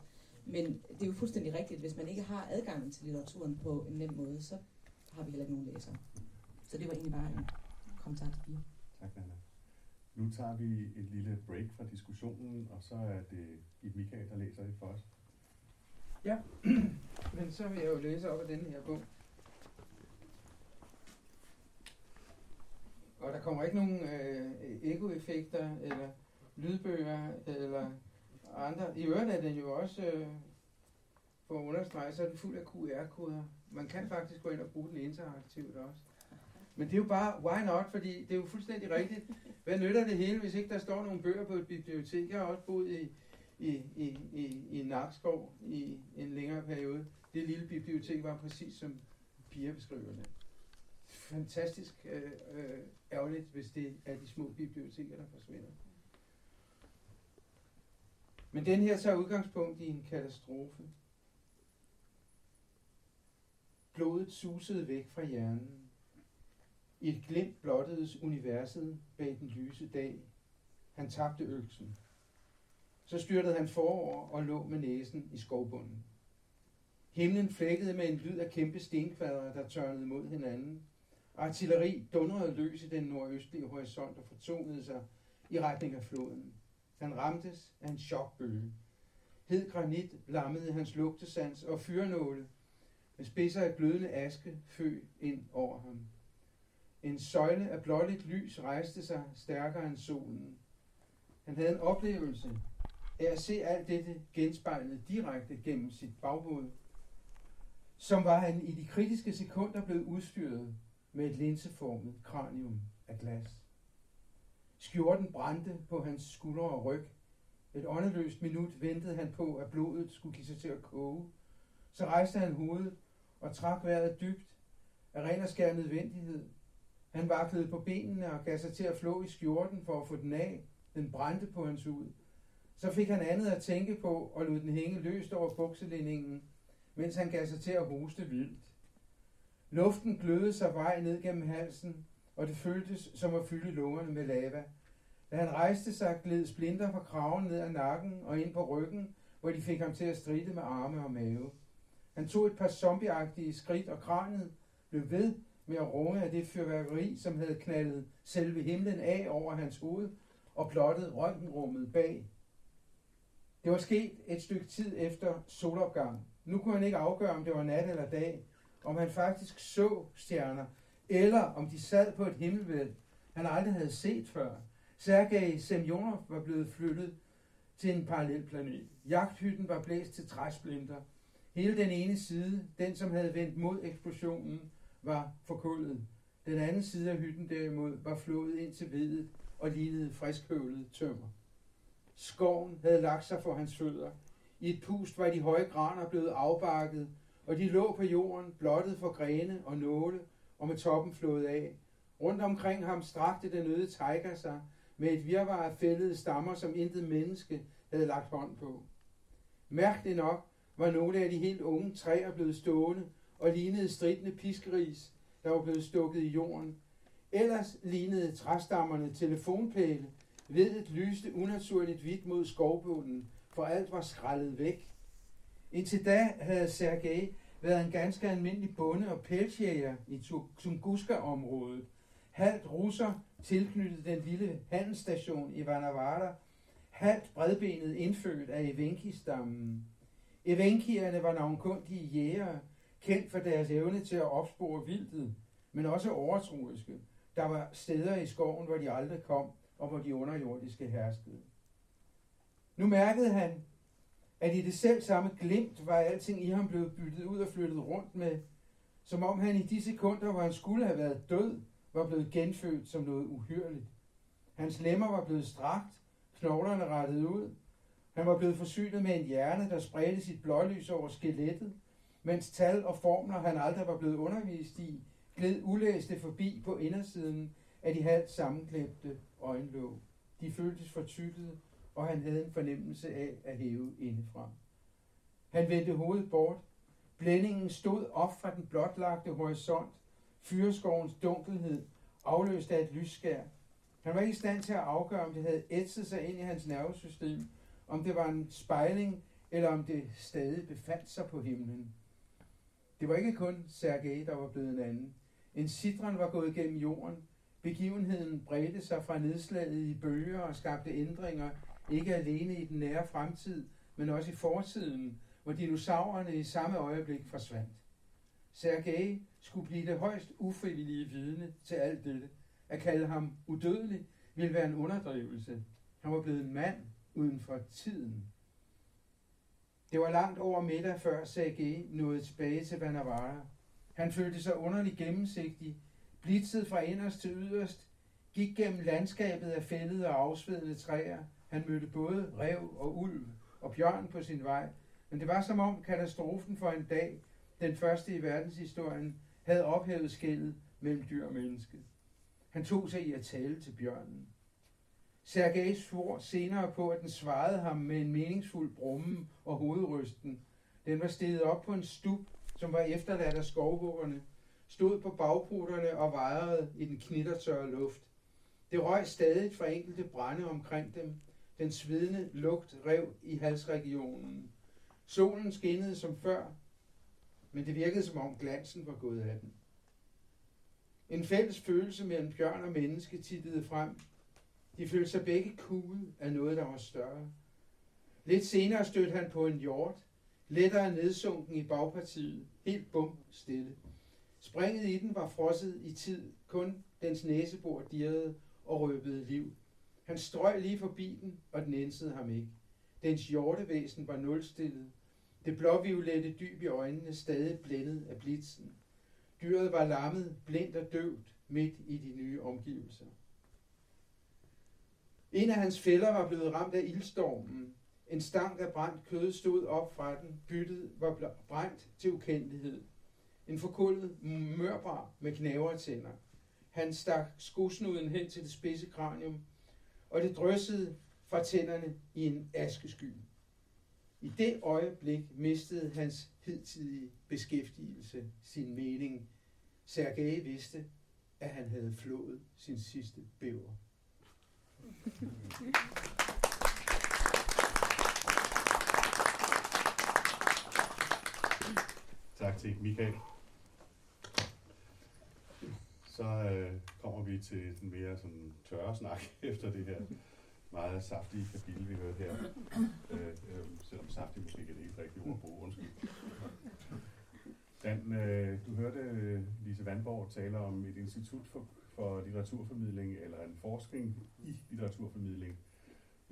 Men det er jo fuldstændig rigtigt, hvis man ikke har adgang til litteraturen på en nem måde, så har vi heller ikke nogen læsere. Så det var egentlig bare en kommentar til Pia. Tak, Anna. Nu tager vi et lille break fra diskussionen, og så er det Ib Michael, der læser det for os. Ja, men så vil jeg jo læse op af denne her bog. Og der kommer ikke nogen øh, ekoeffekter, eller lydbøger, eller andre. I øvrigt er den jo også, øh, for at understrege, så er den fuld af QR-koder. Man kan faktisk gå ind og bruge den interaktivt også. Men det er jo bare, why not? Fordi det er jo fuldstændig rigtigt. Hvad nytter det hele, hvis ikke der står nogle bøger på et bibliotek? Jeg har også boet i, i, i, i, i Nakskov i en længere periode. Det lille bibliotek var præcis som Pia beskriver det. Fantastisk øh, øh, ærgerligt, hvis det er de små biblioteker, der forsvinder. Men den her tager udgangspunkt i en katastrofe. Blodet susede væk fra hjernen. I et glimt blottedes universet bag den lyse dag. Han tabte øksen. Så styrtede han forover og lå med næsen i skovbunden. Himlen flækkede med en lyd af kæmpe stenkvadre, der tørnede mod hinanden. Artilleri dundrede løs i den nordøstlige horisont og fortonede sig i retning af floden. Han ramtes af en chokbølge. Hed granit lammede hans lugtesans, og fyrenåle med spidser af glødende aske fø ind over ham. En søjle af blåligt lys rejste sig stærkere end solen. Han havde en oplevelse af at se alt dette genspejlet direkte gennem sit baghoved, som var han i de kritiske sekunder blevet udstyret med et linseformet kranium af glas. Skjorten brændte på hans skuldre og ryg. Et åndeløst minut ventede han på, at blodet skulle give sig til at koge. Så rejste han hovedet og trak vejret dybt af ren og skær nødvendighed. Han vaklede på benene og gav sig til at flå i skjorten for at få den af. Den brændte på hans hud. Så fik han andet at tænke på og lod den hænge løst over bukselindingen, mens han gav sig til at hoste vildt. Luften glødede sig vej ned gennem halsen, og det føltes som at fylde lungerne med lava. Da han rejste sig, gled splinter fra kraven ned ad nakken og ind på ryggen, hvor de fik ham til at stride med arme og mave. Han tog et par zombieagtige skridt, og kranet blev ved med at runge af det fyrværkeri, som havde knaldet selve himlen af over hans hoved og blottet røntgenrummet bag. Det var sket et stykke tid efter solopgang. Nu kunne han ikke afgøre, om det var nat eller dag, om han faktisk så stjerner, eller om de sad på et himmelvæld, han aldrig havde set før. Sergej Semyonov var blevet flyttet til en parallel planet. Jagthytten var blæst til træsplinter. Hele den ene side, den som havde vendt mod eksplosionen, var forkullet. Den anden side af hytten derimod var flået ind til vedet og lignede friskhøvlet tømmer. Skoven havde lagt sig for hans fødder. I et pust var de høje graner blevet afbakket, og de lå på jorden, blottet for grene og nåle, og med toppen flået af. Rundt omkring ham strakte den øde taiga sig, med et virvar af fældede stammer, som intet menneske havde lagt hånd på. Mærkeligt nok var nogle af de helt unge træer blevet stående og lignede stridende piskeris, der var blevet stukket i jorden. Ellers lignede træstammerne telefonpæle, Vedet lyste unaturligt hvidt mod skovbunden, for alt var skrællet væk. Indtil da havde Sergej været en ganske almindelig bonde og pelsjæger i Tunguska-området, halvt russer tilknyttet den lille handelsstation i Vanavara, halvt bredbenet indfødt af Evenki-stammen. Evenkierne var navnkundige jægere, kendt for deres evne til at opspore vildtet, men også overtroiske. Der var steder i skoven, hvor de aldrig kom, og hvor de underjordiske herskede. Nu mærkede han, at i det selv samme glimt var alting i ham blevet byttet ud og flyttet rundt med, som om han i de sekunder, hvor han skulle have været død, var blevet genfødt som noget uhyrligt. Hans lemmer var blevet strakt, knoglerne rettet ud. Han var blevet forsynet med en hjerne, der spredte sit blålys over skelettet, mens tal og formler, han aldrig var blevet undervist i, gled ulæste forbi på indersiden af de halvt sammenklæbte øjenlåg. De føltes fortykkede, og han havde en fornemmelse af at hæve indefra. Han vendte hovedet bort. Blændingen stod op fra den blotlagte horisont. Fyreskovens dunkelhed afløste af et lysskær. Han var ikke i stand til at afgøre, om det havde ætset sig ind i hans nervesystem, om det var en spejling, eller om det stadig befandt sig på himlen. Det var ikke kun Sergej, der var blevet en anden. En citron var gået gennem jorden. Begivenheden bredte sig fra nedslaget i bøger og skabte ændringer, ikke alene i den nære fremtid, men også i fortiden, hvor dinosaurerne i samme øjeblik forsvandt. Sergej skulle blive det højst ufrivillige vidne til alt dette. At kalde ham udødelig ville være en underdrivelse. Han var blevet en mand uden for tiden. Det var langt over middag, før Sergej nåede tilbage til Vanavara. Han følte sig underligt gennemsigtig, blitzet fra inderst til yderst, gik gennem landskabet af fældede og afsvedende træer. Han mødte både rev og ulv og bjørn på sin vej, men det var som om katastrofen for en dag, den første i verdenshistorien, havde ophævet skældet mellem dyr og menneske. Han tog sig i at tale til bjørnen. Sergej svor senere på, at den svarede ham med en meningsfuld brummen og hovedrysten. Den var steget op på en stup, som var efterladt af skovhuggerne, stod på bagputerne og vejrede i den knittertørre luft. Det røg stadig fra enkelte brænde omkring dem. Den svidende lugt rev i halsregionen. Solen skinnede som før, men det virkede som om glansen var gået af den. En fælles følelse mellem bjørn og menneske tittede frem. De følte sig begge kuget af noget, der var større. Lidt senere stødte han på en hjort, lettere nedsunken i bagpartiet, helt bum stille. Springet i den var frosset i tid, kun dens næsebor dirrede og røbede liv. Han strøg lige forbi den, og den ænsede ham ikke. Dens hjortevæsen var nulstillet. Det blåviolette dyb i øjnene stadig blændet af blitzen. Dyret var lammet, blindt og døvt midt i de nye omgivelser. En af hans fælder var blevet ramt af ildstormen. En stank af brændt kød stod op fra den. Byttet var brændt til ukendelighed. En forkullet mørbar med knæver tænder. Han stak skosnuden hen til det spidse kranium, og det dryssede fra tænderne i en askesky. I det øjeblik mistede hans hidtidige beskæftigelse sin mening. Sergej vidste, at han havde flået sin sidste bæver. Tak til Michael så øh, kommer vi til den mere sådan tørre snak efter det her meget saftige kapitel, vi hørte her. Øh, øh, selvom saftig måske ikke er det helt rigtige ord at bruge, undskyld. Dan, øh, du hørte øh, Lise Vandborg tale om et institut for, for litteraturformidling, eller en forskning i litteraturformidling.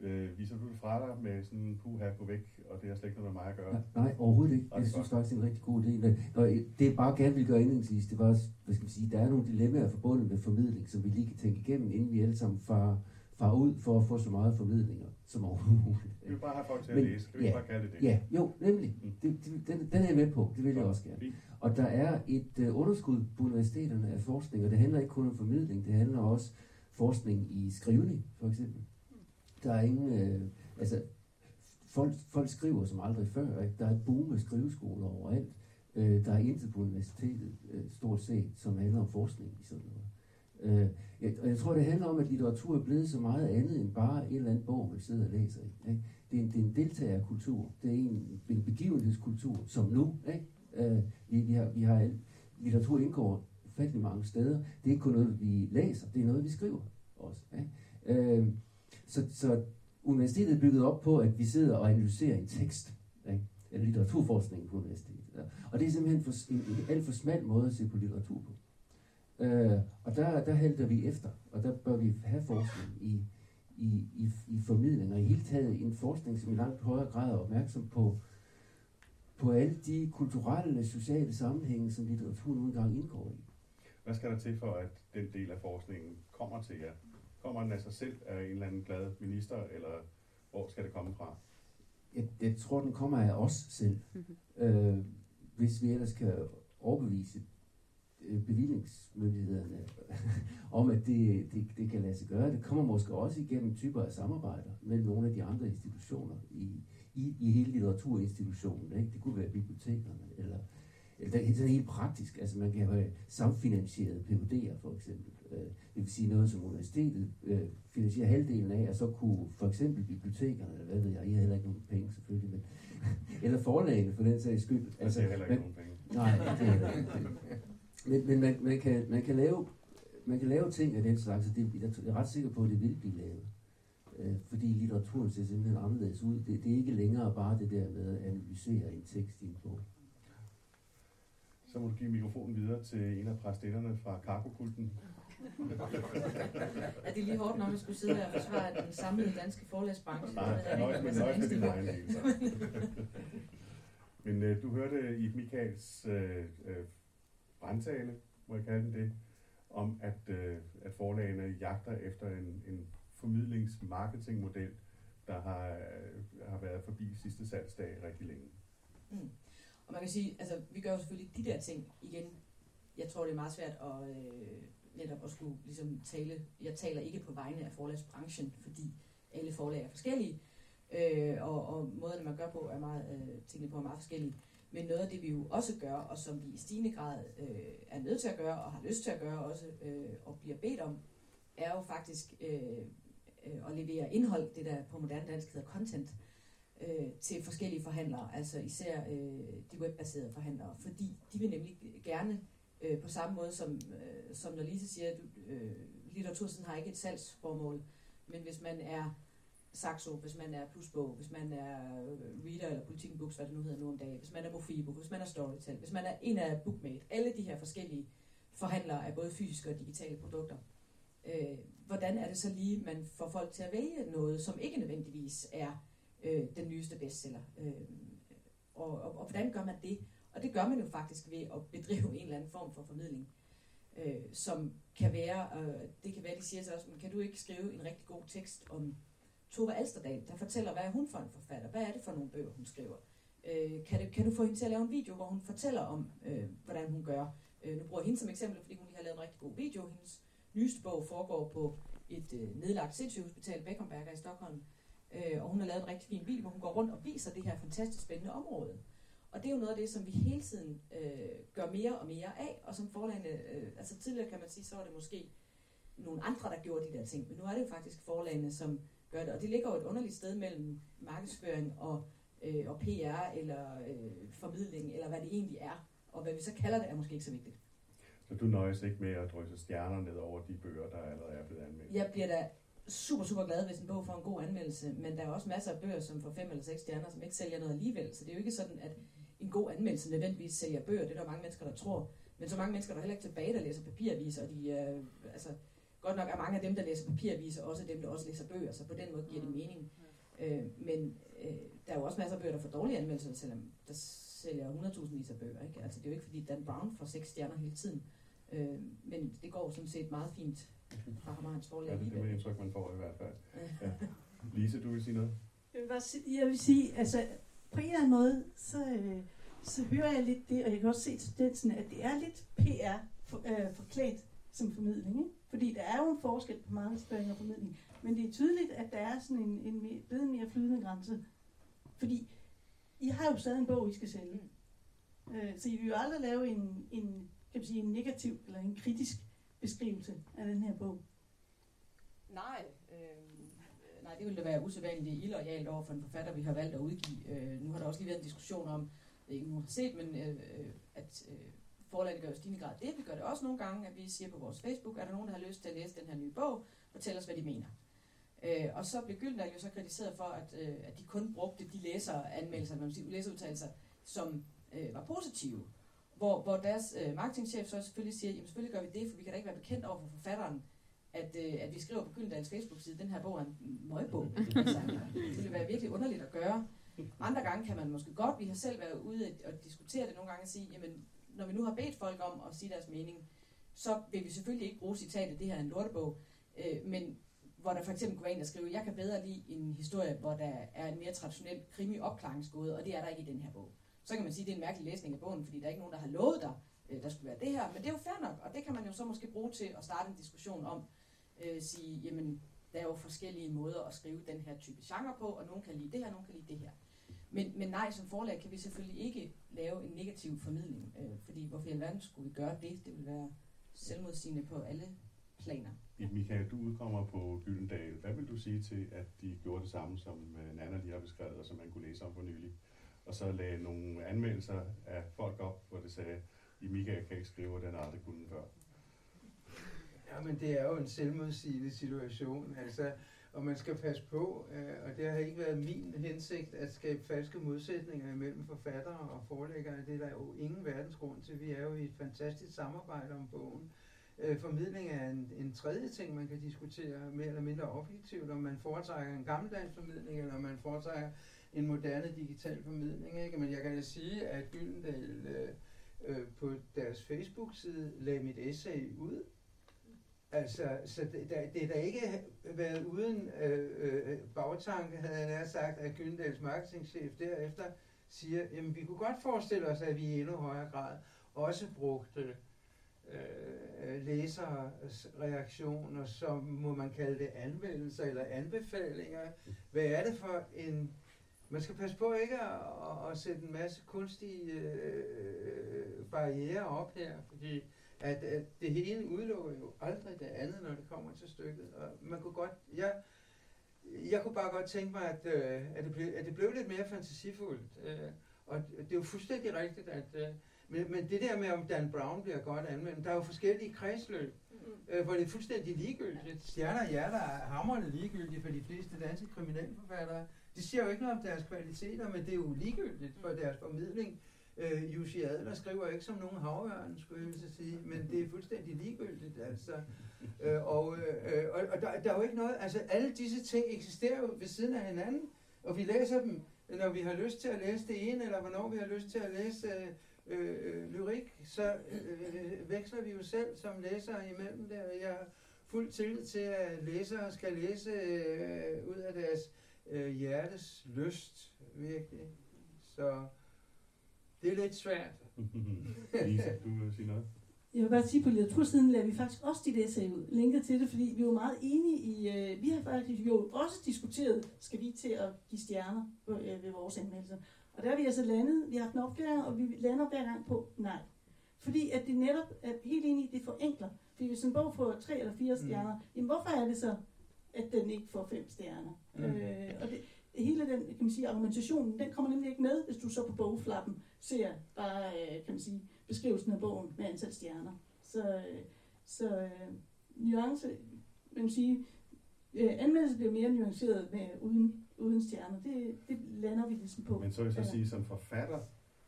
Øh, viser du det fra dig med sådan en puha på væk, og det har slet ikke noget med mig at gøre? Nej, overhovedet ikke. Jeg synes faktisk, det er en rigtig god idé. Men, og det jeg bare gerne vil gøre indledningsvis, det var, hvad skal man sige, der er nogle dilemmaer forbundet med formidling, som vi lige kan tænke igennem, inden vi alle sammen far, far ud for at få så meget formidlinger som overhovedet. Vi vil bare have folk til at Men- læse. Kan vi ja, bare kalde det det? Ja, jo, nemlig. Mm. Det, det, den, den er jeg med på. Det vil jeg også gerne. Og der er et øh, underskud på universiteterne af forskning, og det handler ikke kun om formidling, det handler også forskning i skrivning, for eksempel. Der er ingen, øh, altså, folk, folk skriver som aldrig før, ikke? Der er et boom af skriveskoler overalt. Øh, der er intet på universitetet, øh, stort set, som handler om forskning i sådan noget. Øh, jeg, og jeg tror, det handler om, at litteratur er blevet så meget andet end bare en eller anden bog, man sidder og læser i. Ikke? Det, er en, det er en deltagerkultur. Det er en, en begivenhedskultur, som nu. Ikke? Øh, vi, vi, har, vi har litteratur indgår ufattelig mange steder. Det er ikke kun noget, vi læser, det er noget, vi skriver også. Ikke? Øh, så, så universitetet er bygget op på, at vi sidder og analyserer en tekst. Ikke? Eller litteraturforskning på universitetet. Ja. Og det er simpelthen for, en, en alt for smal måde at se på litteratur på. Øh, og der, der halter vi efter, og der bør vi have forskning i, i, i, i formidling, og i hele taget en forskning, som i langt højere grad er opmærksom på, på alle de kulturelle, sociale sammenhænge, som litteratur nogle gange indgår i. Hvad skal der til for, at den del af forskningen kommer til jer? Kommer den af sig selv af en eller anden glad minister, eller hvor skal det komme fra? Jeg, jeg tror, den kommer af os selv. Øh, hvis vi ellers kan overbevise øh, bevillingsmyndighederne om, at det, det, det kan lade sig gøre. Det kommer måske også igennem typer af samarbejder mellem nogle af de andre institutioner i, i, i hele litteraturinstitutionen. Ikke? Det kunne være bibliotekerne, eller, eller det er sådan helt praktisk. Altså man kan have samfinansierede PhD'er for eksempel. Øh, det vil sige noget, som universitetet øh, finansierer halvdelen af, og så kunne for eksempel bibliotekerne, eller hvad ved jeg, I har heller ikke nogen penge selvfølgelig, men, eller forlagene for den sags skyld. Altså, er heller ikke man- nogen penge. Nej, det er heller ikke. Men, men man, man, kan, man, kan lave, man kan lave ting af den slags, og det, jeg er ret sikker på, at det vil blive lavet. Øh, fordi litteraturen ser simpelthen anderledes ud. Det, det er ikke længere bare det der med at analysere en tekst i en bog. Så må du give mikrofonen videre til en af præstinderne fra Karkokulten. Er det lige hårdt, når man skulle sidde her og forsvare den samlede danske forlagsbranche? Nej, Det jeg nøjes med, nøjes med din egen. Men øh, du hørte i Michaels øh, øh, brandtale, må jeg kalde den det, om at, øh, at forlagene jagter efter en, en formidlings-marketingmodel, der har, øh, har været forbi sidste salgsdag rigtig længe. Mm. Og man kan sige, altså vi gør jo selvfølgelig de der ting igen. Jeg tror, det er meget svært at øh, netop at skulle ligesom tale. Jeg taler ikke på vegne af forlagsbranchen, fordi alle forlag er forskellige. Øh, og, og måden, man gør på, er meget, øh, tingene på er meget forskellige. Men noget af det, vi jo også gør, og som vi i stigende grad øh, er nødt til at gøre, og har lyst til at gøre også, øh, og bliver bedt om, er jo faktisk øh, øh, at levere indhold, det der på moderne dansk hedder content, øh, til forskellige forhandlere, altså især øh, de webbaserede forhandlere, fordi de vil nemlig gerne øh, på samme måde som, øh, som når Lise siger, at øh, litteratursiden har ikke et salgsformål, men hvis man er Saxo, hvis man er Plusbog, hvis man er øh, Reader eller Politiken Books, hvad det nu hedder nu om dagen, hvis man er Mofibo, hvis man er Storytel, hvis man er en af Bookmate, alle de her forskellige forhandlere af både fysiske og digitale produkter. Øh, hvordan er det så lige, man får folk til at vælge noget, som ikke nødvendigvis er øh, den nyeste bestseller? Øh, og, og, og hvordan gør man det? Og det gør man jo faktisk ved at bedrive en eller anden form for formidling, øh, som kan være, øh, det kan være, de siger så også, men kan du ikke skrive en rigtig god tekst om Tove Alsterdal, der fortæller, hvad er hun for en forfatter? Hvad er det for nogle bøger, hun skriver? Øh, kan, det, kan du få hende til at lave en video, hvor hun fortæller om, øh, hvordan hun gør? Øh, nu bruger jeg hende som eksempel, fordi hun lige har lavet en rigtig god video. Hendes nyeste bog foregår på et øh, nedlagt sindssygehospital, Beckomberger i Stockholm. Øh, og hun har lavet en rigtig fin video, hvor hun går rundt og viser det her fantastisk spændende område. Og det er jo noget af det, som vi hele tiden øh, gør mere og mere af, og som forlagene, øh, altså tidligere kan man sige, så var det måske nogle andre, der gjorde de der ting, men nu er det jo faktisk forlagene, som gør det, og det ligger jo et underligt sted mellem markedsføring og, øh, og PR, eller øh, formidling, eller hvad det egentlig er, og hvad vi så kalder det, er måske ikke så vigtigt. Så du nøjes ikke med at drysse stjerner ned over de bøger, der allerede er blevet anmeldt? Jeg bliver da super, super glad, hvis en bog får en god anmeldelse, men der er også masser af bøger, som får fem eller seks stjerner, som ikke sælger noget alligevel. Så det er jo ikke sådan, at en god anmeldelse nødvendigvis sælger bøger. Det er der mange mennesker, der tror. Men så mange mennesker, der er heller ikke tilbage, der læser papiraviser. Og de, øh, altså, godt nok er mange af dem, der læser papiraviser, også dem, der også læser bøger. Så på den måde giver det mening. Øh, men øh, der er jo også masser af bøger, der får dårlige anmeldelser, selvom der sælger 100.000 vis af bøger. Ikke? Altså, det er jo ikke, fordi Dan Brown får seks stjerner hele tiden. Øh, men det går sådan set meget fint fra ham og hans forlag. Ja, det er det indtryk, man får i hvert fald. Ja. Lise, du vil sige noget? Jeg vil, bare sige, jeg vil sige, altså på en eller anden måde, så, øh, så hører jeg lidt det, og jeg kan også se tendensen, at det er lidt PR for, øh, forklædt som formidling. Ikke? Fordi der er jo en forskel på markedsføring og formidling. Men det er tydeligt, at der er sådan en, en mere, blevet mere flydende grænse. Fordi I har jo stadig en bog, I skal sælge. Øh, så I vil jo aldrig lave en, en, kan man sige, en negativ eller en kritisk beskrivelse af den her bog. Nej, det ville da være usædvanligt illoyalt over for en forfatter, vi har valgt at udgive. Øh, nu har der også lige været en diskussion om, det ikke nogen har set, men øh, øh at øh, forlaget gør i stigende grad det. Vi gør det også nogle gange, at vi siger på vores Facebook, er der nogen, der har lyst til at læse den her nye bog, fortæl os, hvad de mener. Øh, og så blev Gyldendal jo så kritiseret for, at, øh, at de kun brugte de læseranmeldelser, man siger, læseudtalelser, som øh, var positive. Hvor, hvor deres øh, marketingchef så selvfølgelig siger, jamen selvfølgelig gør vi det, for vi kan da ikke være bekendt over for forfatteren, at, øh, at vi skriver på Gyldendals Facebook-side, den her bog er en møgbog. altså, det ville være virkelig underligt at gøre. Andre gange kan man måske godt, vi har selv været ude og diskutere det nogle gange og sige, jamen når vi nu har bedt folk om at sige deres mening, så vil vi selvfølgelig ikke bruge citatet, det her er en lortebog, øh, men hvor der for eksempel kunne være en, der skriver, jeg kan bedre lide en historie, hvor der er en mere traditionel krimi-opklaringsgåde, og det er der ikke i den her bog. Så kan man sige, at det er en mærkelig læsning af bogen, fordi der er ikke nogen, der har lovet dig, øh, der skulle være det her, men det er jo fair nok, og det kan man jo så måske bruge til at starte en diskussion om, øh, sige, jamen, der er jo forskellige måder at skrive den her type genre på, og nogen kan lide det her, nogen kan lide det her. Men, men nej, som forlag kan vi selvfølgelig ikke lave en negativ formidling, øh, fordi hvorfor i alverden skulle vi gøre det? Det vil være selvmodsigende på alle planer. Michael, du udkommer på Gyldendal. Hvad vil du sige til, at de gjorde det samme, som øh, Nana lige har beskrevet, og som man kunne læse om for nylig? Og så lagde nogle anmeldelser af folk op, hvor det sagde, I Michael kan ikke skrive, og den aldrig kunne før. Ja, men det er jo en selvmodsigende situation, altså, og man skal passe på, øh, og det har ikke været min hensigt at skabe falske modsætninger imellem forfattere og forlæggere. Det er der jo ingen verdens grund til. Vi er jo i et fantastisk samarbejde om bogen. Øh, formidling er en, en tredje ting, man kan diskutere mere eller mindre objektivt, om man foretrækker en gammeldags formidling, eller om man foretrækker en moderne digital formidling. Ikke? Men jeg kan da sige, at Gyldendal øh, øh, på deres Facebook-side lagde mit essay ud, Altså, så det, der, det er da ikke været uden øh, øh, bagtanke, havde jeg nær sagt, at Gyndals marketingchef derefter siger, jamen vi kunne godt forestille os, at vi i endnu højere grad også brugte øh, læseres reaktioner, som må man kalde det anmeldelser eller anbefalinger. Hvad er det for en... Man skal passe på ikke at, at, at sætte en masse kunstige øh, barriere op her, fordi at, at det ene udelukker jo aldrig det andet, når det kommer til stykket. Og man kunne godt, jeg, jeg kunne bare godt tænke mig, at, øh, at, det, blev, at det blev lidt mere fantasifuldt. Øh, og det er jo fuldstændig rigtigt, at... Øh, men, men det der med, om Dan Brown bliver godt anvendt, der er jo forskellige kredsløb, øh, hvor det er fuldstændig ligegyldigt. Stjerner og hjerter er hammerende ligegyldige for de fleste danske kriminalforfattere. Det siger jo ikke noget om deres kvaliteter, men det er jo ligegyldigt for deres formidling. Øh, Jussi Adler skriver ikke som nogen havørn, skulle jeg så sige, men det er fuldstændig ligegyldigt, altså. Øh, og øh, og, og der, der er jo ikke noget, altså alle disse ting eksisterer jo ved siden af hinanden, og vi læser dem, når vi har lyst til at læse det ene, eller hvornår vi har lyst til at læse øh, øh, lyrik, så øh, veksler vi jo selv som læsere imellem der. Jeg har fuld tillid til, at læsere skal læse øh, ud af deres øh, hjertes lyst, virkelig. Så det er lidt svært. Lisa, du vil sige noget? Jeg vil bare sige, på litteratursiden lader vi faktisk også dit essay ud, linker til det, fordi vi er jo meget enige i, øh, vi har faktisk jo også diskuteret, skal vi til at give stjerner øh, ved vores anmeldelser. Og der har vi altså landet, vi har haft den op flere gange, og vi lander hver gang på nej. Fordi at det netop er helt enige, det forenkler. Fordi hvis en bog får tre eller fire stjerner, mm. jamen hvorfor er det så, at den ikke får fem stjerner? Mm. Øh, og det, hele den, kan man sige, argumentationen, den kommer nemlig ikke med, hvis du så på bogflappen ser bare, øh, kan man sige, beskrivelsen af bogen med antal stjerner. Så, øh, så øh, nuance, man kan sige, øh, anmeldelse bliver mere nuanceret med uden, uden stjerner. Det, det lander vi ligesom på. Men så vil jeg så sige, som forfatter,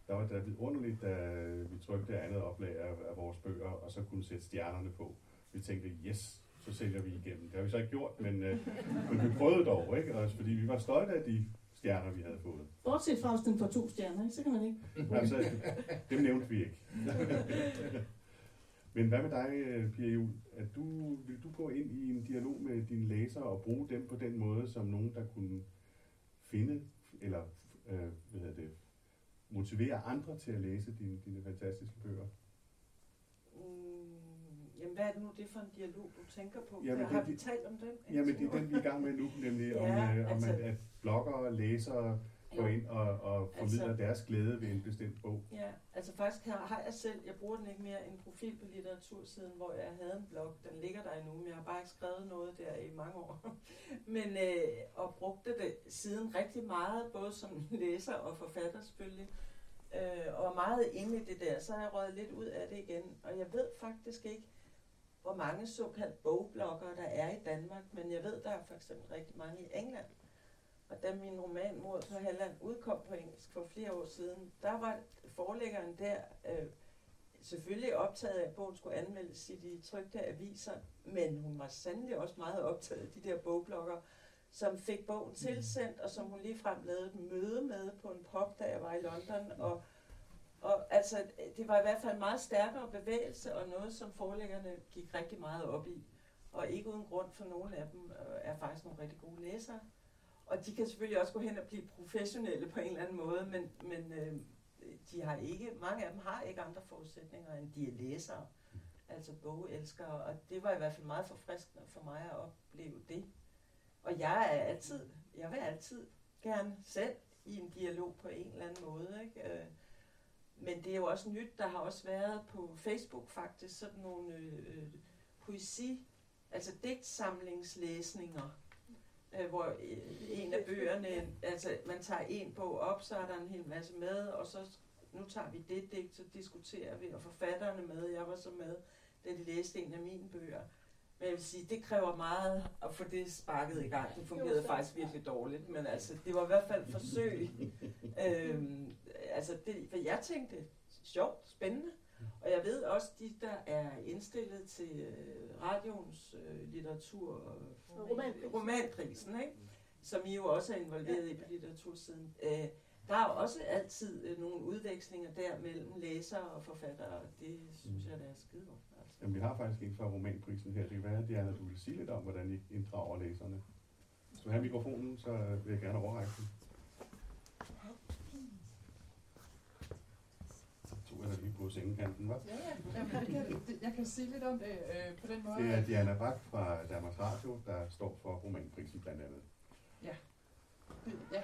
der var det vidunderligt, da vi trykte det andet oplag af, af vores bøger, og så kunne sætte stjernerne på. Vi tænkte, yes, så sælger vi igennem. Det har vi så ikke gjort, men, øh, men vi prøvede dog, ikke? Også fordi vi var stolte af de stjerner, vi havde fået. Bortset fra, hvis den får to stjerner, ikke? så kan man ikke. Altså, dem nævnte vi ikke. Men hvad med dig, Pia Juhl? At du, vil du gå ind i en dialog med dine læsere og bruge dem på den måde, som nogen, der kunne finde, eller øh, hvad hedder det, motivere andre til at læse dine, dine fantastiske bøger? Mm, jamen, hvad er det nu, det for en dialog, du tænker på? Jamen, har det- vi talt om den? Jamen, det er den, vi er i gang med nu, nemlig om, Ja, øh, om altså- at, at bloggere og læsere går ind og, og formidler Altså- deres glæde ved en bestemt bog. Ja, altså faktisk har, har jeg selv, jeg bruger den ikke mere, en profil på litteratursiden, hvor jeg havde en blog. Den ligger der endnu, men jeg har bare ikke skrevet noget der i mange år. men øh, og brugte det siden rigtig meget, både som læser og forfatter selvfølgelig. Øh, og meget inde i det der, så har jeg røget lidt ud af det igen. Og jeg ved faktisk ikke, hvor mange såkaldt bogbloggere der er i Danmark, men jeg ved, der er for eksempel rigtig mange i England. Og da min roman Mord på Halland udkom på engelsk for flere år siden, der var forlæggeren der øh, selvfølgelig optaget af, at bogen skulle anmeldes i de trygte aviser, men hun var sandelig også meget optaget af de der bogbloggere, som fik bogen tilsendt, og som hun ligefrem lavede et møde med på en pop, da jeg var i London. Og, og altså, det var i hvert fald en meget stærkere bevægelse, og noget, som forlæggerne gik rigtig meget op i. Og ikke uden grund, for nogle af dem øh, er faktisk nogle rigtig gode læsere. Og de kan selvfølgelig også gå hen og blive professionelle på en eller anden måde, men, men øh, de har ikke, mange af dem har ikke andre forudsætninger, end de er læsere, altså bogelskere, og det var i hvert fald meget forfriskende for mig at opleve det. Og jeg er altid, jeg vil altid gerne selv i en dialog på en eller anden måde, ikke? Øh, men det er jo også nyt, der har også været på Facebook faktisk sådan nogle øh, øh, poesi, altså digtsamlingslæsninger, øh, hvor øh, en af bøgerne, altså man tager en bog op, så er der en hel masse med, og så nu tager vi det digt, så diskuterer vi, og forfatterne med, jeg var så med, da de læste en af mine bøger. Men jeg vil sige, det kræver meget at få det sparket i gang. Det fungerede faktisk virkelig dårligt, men altså, det var i hvert fald et forsøg. øhm, altså, det, hvad jeg tænkte, sjovt, spændende. Og jeg ved også, de der er indstillet til øh, radioens øh, litteratur Romanprisen. romanprisen, ikke? som I jo også er involveret i på litteratursiden. Øh, der er også altid øh, nogle udvekslinger der mellem læsere og forfattere, og det synes jeg, der er skide godt. Altså. Jamen, vi har faktisk en fra romanprisen her. Det kan være, Diana, du vil sige lidt om, hvordan I inddrager læserne. Hvis du har mikrofonen, så vil jeg gerne overrække den. Så tog jeg lige på sengekanten, hva'? Ja, ja. Jamen, det kan, jeg kan sige lidt om det øh, på den måde. Det er Diana Bak fra Danmarks Radio, der står for romanprisen blandt andet. Ja. Det, ja.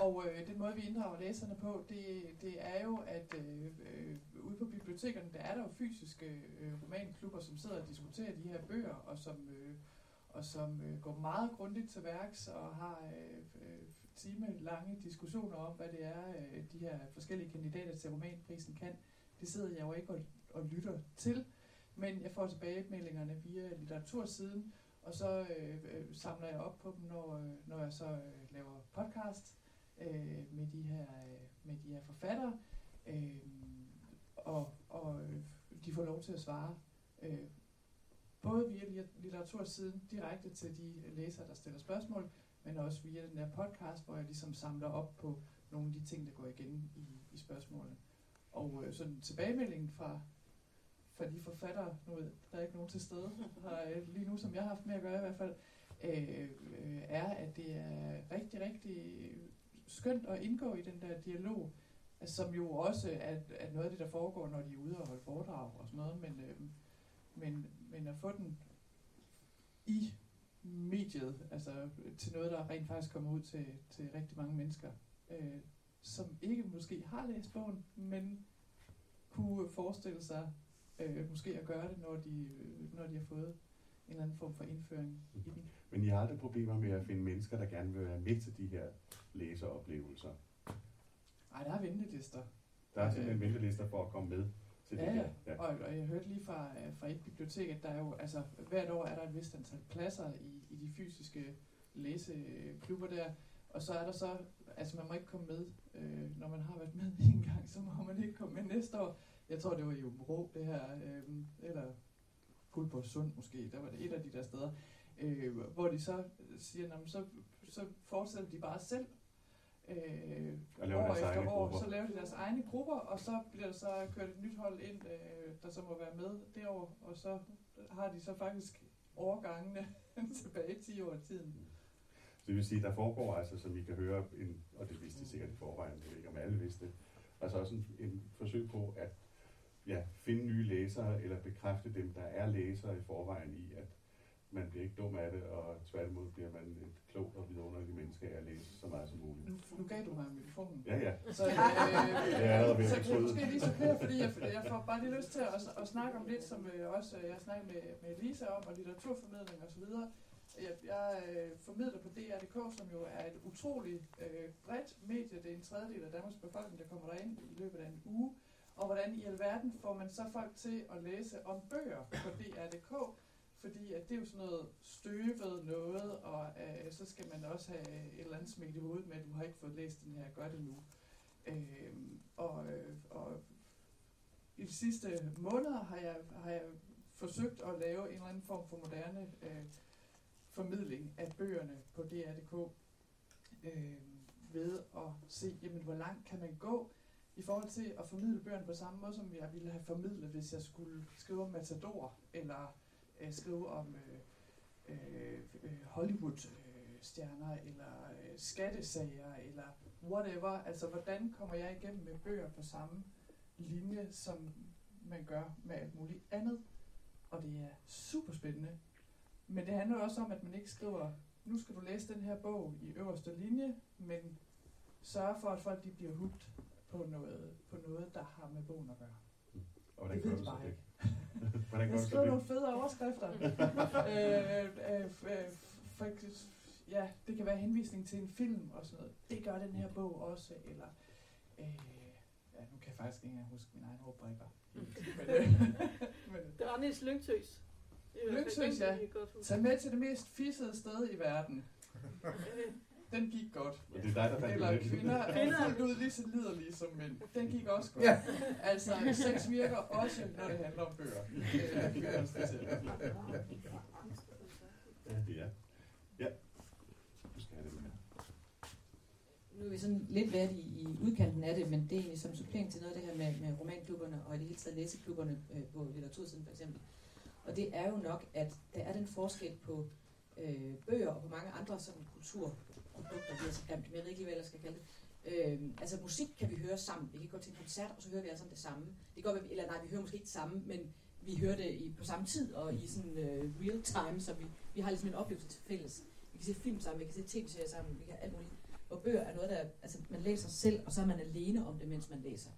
Og øh, den måde, vi inddrager læserne på, det, det er jo, at øh, øh, ude på bibliotekerne, der er der jo fysiske øh, romanklubber, som sidder og diskuterer de her bøger, og som, øh, og som øh, går meget grundigt til værks og har øh, øh, timelange diskussioner om, hvad det er, øh, de her forskellige kandidater til romanprisen kan. Det sidder jeg jo ikke og, og lytter til, men jeg får tilbagemeldingerne via litteratursiden, og så øh, øh, samler jeg op på dem, når, øh, når jeg så øh, laver podcast øh, med, de her, øh, med de her forfattere, øh, og, og øh, de får lov til at svare øh, både via litteratursiden direkte til de læsere, der stiller spørgsmål, men også via den her podcast, hvor jeg ligesom samler op på nogle af de ting, der går igen i, i spørgsmålene. Og øh, sådan tilbagemeldingen fra, fra de forfattere, nu ved der er ikke nogen til stede her, øh, lige nu, som jeg har haft med at gøre i hvert fald, øh, øh, er, at det er rigtig, rigtig skønt at indgå i den der dialog, altså, som jo også er, er noget af det, der foregår, når de er ude og holde foredrag og sådan noget, men, øh, men, men at få den i mediet, altså til noget, der rent faktisk kommer ud til, til rigtig mange mennesker, øh, som ikke måske har læst bogen, men kunne forestille sig øh, måske at gøre det, når de, når de har fået en eller anden form for indføring i den. Men I har aldrig problemer med at finde mennesker, der gerne vil være med til de her læseroplevelser. Ej, der er ventelister. Der er simpelthen ventelister for at komme med. til Ja, det her. Ja. Og, og jeg hørte lige fra, øh, fra et bibliotek, at der er jo, altså, hvert år er der et vist antal pladser i, i de fysiske læseklubber der, og så er der så, altså man må ikke komme med, øh, når man har været med en gang, så må man ikke komme med næste år. Jeg tror, det var i Åben det her, øh, eller Guldborg Sund måske, der var det et af de der steder, øh, hvor de så siger, "Nå, men så, så fortsætter de bare selv, øh, Og år efter år, grupper. så laver de deres egne grupper, og så bliver der så kørt et nyt hold ind, øh, der så må være med det år, og så har de så faktisk overgangene tilbage 10 år i tiden. Så det vil sige, der foregår altså, som I kan høre, en, og det vidste I sikkert i forvejen, jeg ved ikke om alle vidste altså også en, en forsøg på at ja, finde nye læsere, eller bekræfte dem, der er læsere i forvejen i, at man bliver ikke dum af det, og tværtimod bliver man et klogt og vidunderligt menneske af at læse så meget som muligt. Nu, nu gav du mig mikrofonen. Ja, ja. Så, øh, er at så kan jeg måske lige supplere, fordi jeg, jeg får bare lige lyst til at, at snakke om lidt, som øh, også øh, jeg snakkede med, med Lisa om, og litteraturformidling osv. Jeg, jeg øh, formidler på DR.dk, som jo er et utroligt øh, bredt medie. Det er en tredjedel af Danmarks befolkning, der kommer derind i løbet af en uge. Og hvordan i alverden får man så folk til at læse om bøger på DR.dk? Fordi at det er jo sådan noget støvet noget, og øh, så skal man også have et eller andet smæk i hovedet med, at du har ikke fået læst den her, gør det nu. Øh, og, øh, og i de sidste måneder har jeg, har jeg forsøgt at lave en eller anden form for moderne øh, formidling af bøgerne på DR.dk øh, ved at se, jamen, hvor langt kan man gå i forhold til at formidle bøgerne på samme måde, som jeg ville have formidlet, hvis jeg skulle skrive om Matador, eller øh, skrive om øh, øh, øh, Hollywood-stjerner, eller øh, skattesager, eller whatever. Altså, hvordan kommer jeg igennem med bøger på samme linje, som man gør med alt muligt andet? Og det er super spændende. Men det handler også om, at man ikke skriver, nu skal du læse den her bog i øverste linje, men sørge for, at folk de bliver hugt på noget, på noget, der har med bogen at gøre. Og hvordan Det gør du så det? ikke. hvordan gør Jeg skriver det? nogle fede overskrifter. øh, øh, øh, for, ja, det kan være henvisning til en film og sådan noget. Det gør den her bog også, eller... Øh, ja, nu kan jeg faktisk ikke engang huske mine egne rubrikker. Men, øh, men, Der var Niels Lyngtøs. Det er den, ja. Tag med til det mest fissede sted i verden. Den gik godt. Og det er dig, der fandt Eller kvinder er fuldt ud lige så liderlige som mænd. Den gik også godt. Ja. Altså, sex virker også, når det handler om bøger. Det er. Ja, det er. Ja. Du skal have det med. Nu er vi sådan lidt været i, i udkanten af det, men det er egentlig som supplering til noget af det her med, med romanklubberne og i det hele taget læseklubberne øh, på litteratursiden for eksempel. Og det er jo nok, at der er den forskel på øh, bøger og på mange andre sådan produkt, det er så grimt, men jeg ved ikke lige, hvad jeg skal kalde det. Øhm, altså musik kan vi høre sammen. Vi kan gå til en koncert, og så hører vi alle sammen det samme. Det går, vi- eller nej, vi hører måske ikke det samme, men vi hører det i, på samme tid og i sådan øh, real time, så vi, vi har ligesom en oplevelse til fælles. Vi kan se film sammen, vi kan se tv-serier sammen, vi kan alt muligt. Og bøger er noget, der, altså man læser selv, og så er man alene om det, mens man læser.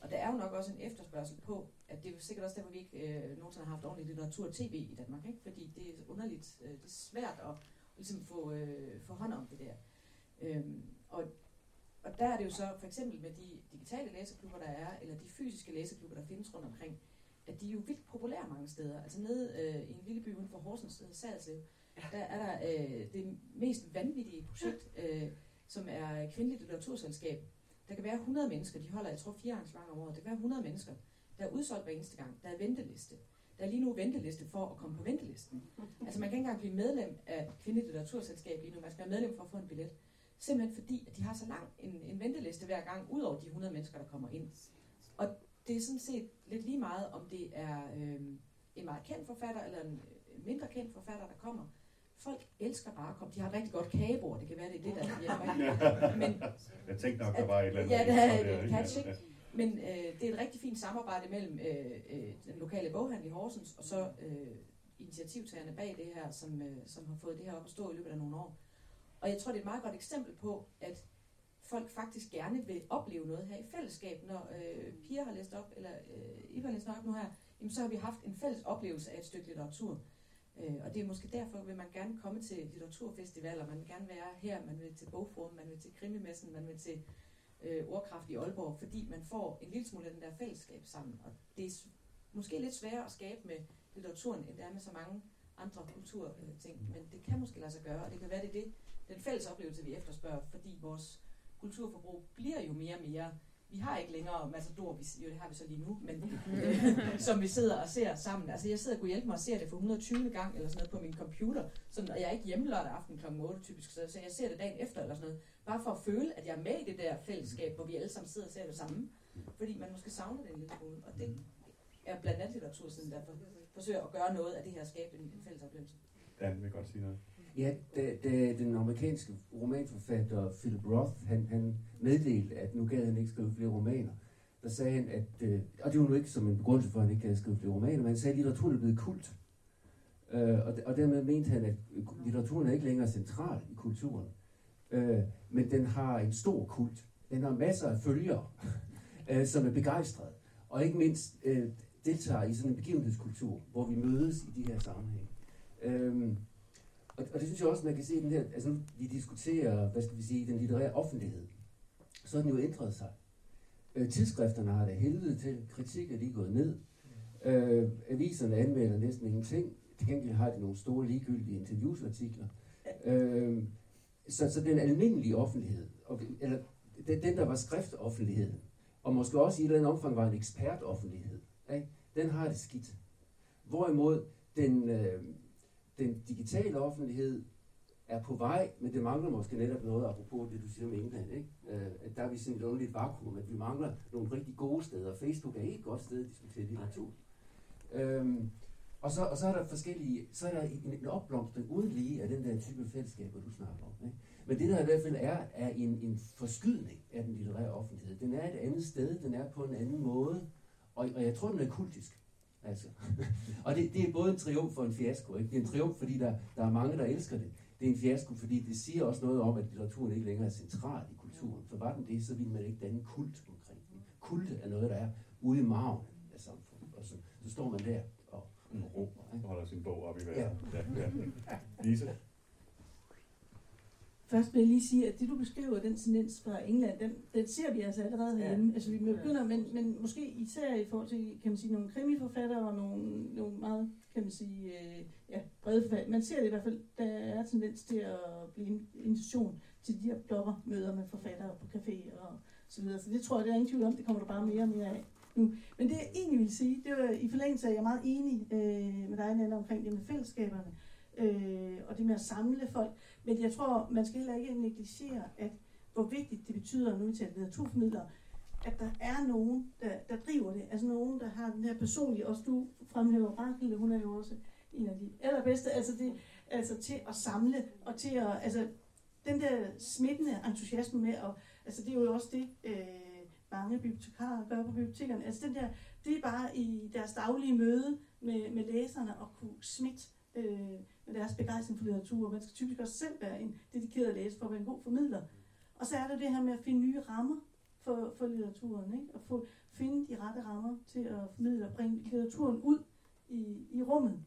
Og der er jo nok også en efterspørgsel på, at det er jo sikkert også derfor, vi ikke øh, nogensinde har haft ordentlig litteratur og tv i Danmark, ikke? fordi det er underligt, øh, det er svært at ligesom få, øh, få hånd om det der. Øhm, og, og der er det jo så for eksempel med de digitale læseklubber, der er, eller de fysiske læseklubber, der findes rundt omkring, at de er jo vildt populære mange steder. Altså nede øh, i en lille by uden for Horsens, der hedder der er der øh, det mest vanvittige projekt, øh, som er et kvindeligt litteraturselskab. Der kan være 100 mennesker, de holder, jeg tror, fire arrangementer om året. Der kan være 100 mennesker, der er udsolgt hver eneste gang. Der er venteliste. Der er lige nu venteliste for at komme på ventelisten. Altså man kan ikke engang blive medlem af et kvindeligt litteraturselskab lige nu. Man skal være medlem for at få en billet. Simpelthen fordi, at de har så lang en, en venteliste hver gang, ud over de 100 mennesker, der kommer ind. Og det er sådan set lidt lige meget, om det er øh, en meget kendt forfatter, eller en mindre kendt forfatter, der kommer. Folk elsker bare at komme. De har et rigtig godt kagebord. Det kan være, det er det, der hjælper. Men Jeg tænkte nok, der var et eller andet. Ja, det er et catch, ikke? Men øh, det er et rigtig fint samarbejde mellem øh, øh, den lokale boghandel i Horsens og så øh, initiativtagerne bag det her, som, øh, som har fået det her op at stå i løbet af nogle år. Og jeg tror, det er et meget godt eksempel på, at folk faktisk gerne vil opleve noget her i fællesskab. Når øh, Pia har læst op, eller øh, I har læst op nu her, jamen, så har vi haft en fælles oplevelse af et stykke litteratur. Øh, og det er måske derfor, vil man gerne komme til litteraturfestivaler, man vil gerne være her, man vil til bogforum, man vil til krimimessen, man vil til øh, ordkraft i Aalborg, fordi man får en lille smule af den der fællesskab sammen. Og det er måske lidt sværere at skabe med litteraturen, end det er med så mange andre kulturting. Men det kan måske lade sig gøre, og det kan være, det er det, den fælles oplevelse, vi efterspørger, fordi vores kulturforbrug bliver jo mere og mere vi har ikke længere Matador, vi, jo det har vi så lige nu, men øh, som vi sidder og ser sammen. Altså jeg sidder og kunne hjælpe mig og ser det for 120. gang eller sådan noget på min computer, sådan, og jeg er ikke hjemme lørdag aften kl. 8 typisk, så, så jeg ser det dagen efter eller sådan noget. Bare for at føle, at jeg er med i det der fællesskab, hvor vi alle sammen sidder og ser det samme. Fordi man måske savner det en lille smule, og det er blandt andet litteratursiden, der for, forsøger at gøre noget af det her at skabe en, en fælles oplevelse. Dan vil godt sige noget. Ja, da, da den amerikanske romanforfatter Philip Roth, han, han meddelte, at nu gad han ikke skrive flere romaner, der sagde han, at, øh, og det var nu ikke som en begrundelse for, at han ikke gad skrive flere romaner, men han sagde, at litteraturen er blevet kult. Øh, og, og dermed mente han, at litteraturen er ikke længere central i kulturen, øh, men den har en stor kult. Den har masser af følgere, øh, som er begejstrede, og ikke mindst øh, deltager i sådan en begivenhedskultur, hvor vi mødes i de her sammenhænge. Øh, og, og det synes jeg også, man kan se i den her, altså vi diskuterer, hvad skal vi sige, den litterære offentlighed, så har den jo ændret sig. Øh, tidsskrifterne har det helvede til, kritik er lige gået ned, øh, aviserne anmelder næsten ingenting, til gengæld har de nogle store ligegyldige interviewsartikler. Øh, så, så den almindelige offentlighed, og, eller den, den, der var skriftoffentligheden, og måske også i et eller andet omfang var en ekspertoffentlighed, ikke? den har det skidt. Hvorimod den, øh, den digitale offentlighed er på vej, men det mangler måske netop noget, apropos det, du siger med England, ikke? Øh, at der er vi sådan et underligt vakuum, at vi mangler nogle rigtig gode steder. Facebook er ikke et godt sted at diskutere litteratur. Øhm, og, så, og så er der forskellige, så er der en, en opblomstring uden lige af den der type fællesskaber, du snakker om. Ikke? Men det der i hvert fald er, er en, en forskydning af den litterære offentlighed. Den er et andet sted, den er på en anden måde, og, og jeg tror, den er kultisk. Altså. og det, det er både en triumf og en fiasko. Ikke? Det er en triumf, fordi der, der er mange, der elsker det. Det er en fiasko, fordi det siger også noget om, at litteraturen ikke længere er central i kulturen. For var den det, så ville man ikke danne kult omkring den. Kulte er noget, der er ude i maven af samfundet. Og så, så står man der og råber. Ikke? Holder sin bog op i vejret. Ja. Ja, ja. Lise? Først vil jeg lige sige, at det du beskriver, den tendens fra England, den, den ser vi altså allerede herhjemme. Ja. Altså vi begynder, men, men måske især i forhold til, kan man sige, nogle krimiforfattere og nogle, nogle meget, kan man sige, øh, ja, brede forfattere. Man ser det i hvert fald, der er tendens til at blive en invitation til de her bloggermøder med forfattere på café og så videre. Så det tror jeg, der er ingen tvivl om, det kommer der bare mere og mere af nu. Men det jeg egentlig vil sige, det var i forlængelse af, at jeg er meget enig øh, med dig, Nana, omkring det med fællesskaberne øh, og det med at samle folk. Men jeg tror, man skal heller ikke negligere, at hvor vigtigt det betyder, nu vi taler litteraturformidlere, at der er nogen, der, der driver det. Altså nogen, der har den her personlige, også du fremhæver Rakel, hun er jo også en af de allerbedste, altså, det, altså til at samle, og til at, altså den der smittende entusiasme med, og altså det er jo også det, øh, mange bibliotekarer gør på bibliotekerne, altså den der, det er bare i deres daglige møde med, med læserne at kunne smitte øh, med deres begejstring for litteratur. Man skal typisk også selv være en dedikeret læser for at være en god formidler. Og så er der det her med at finde nye rammer for, for litteraturen, ikke? og få, finde de rette rammer til at formidle og bringe litteraturen ud i, i rummet.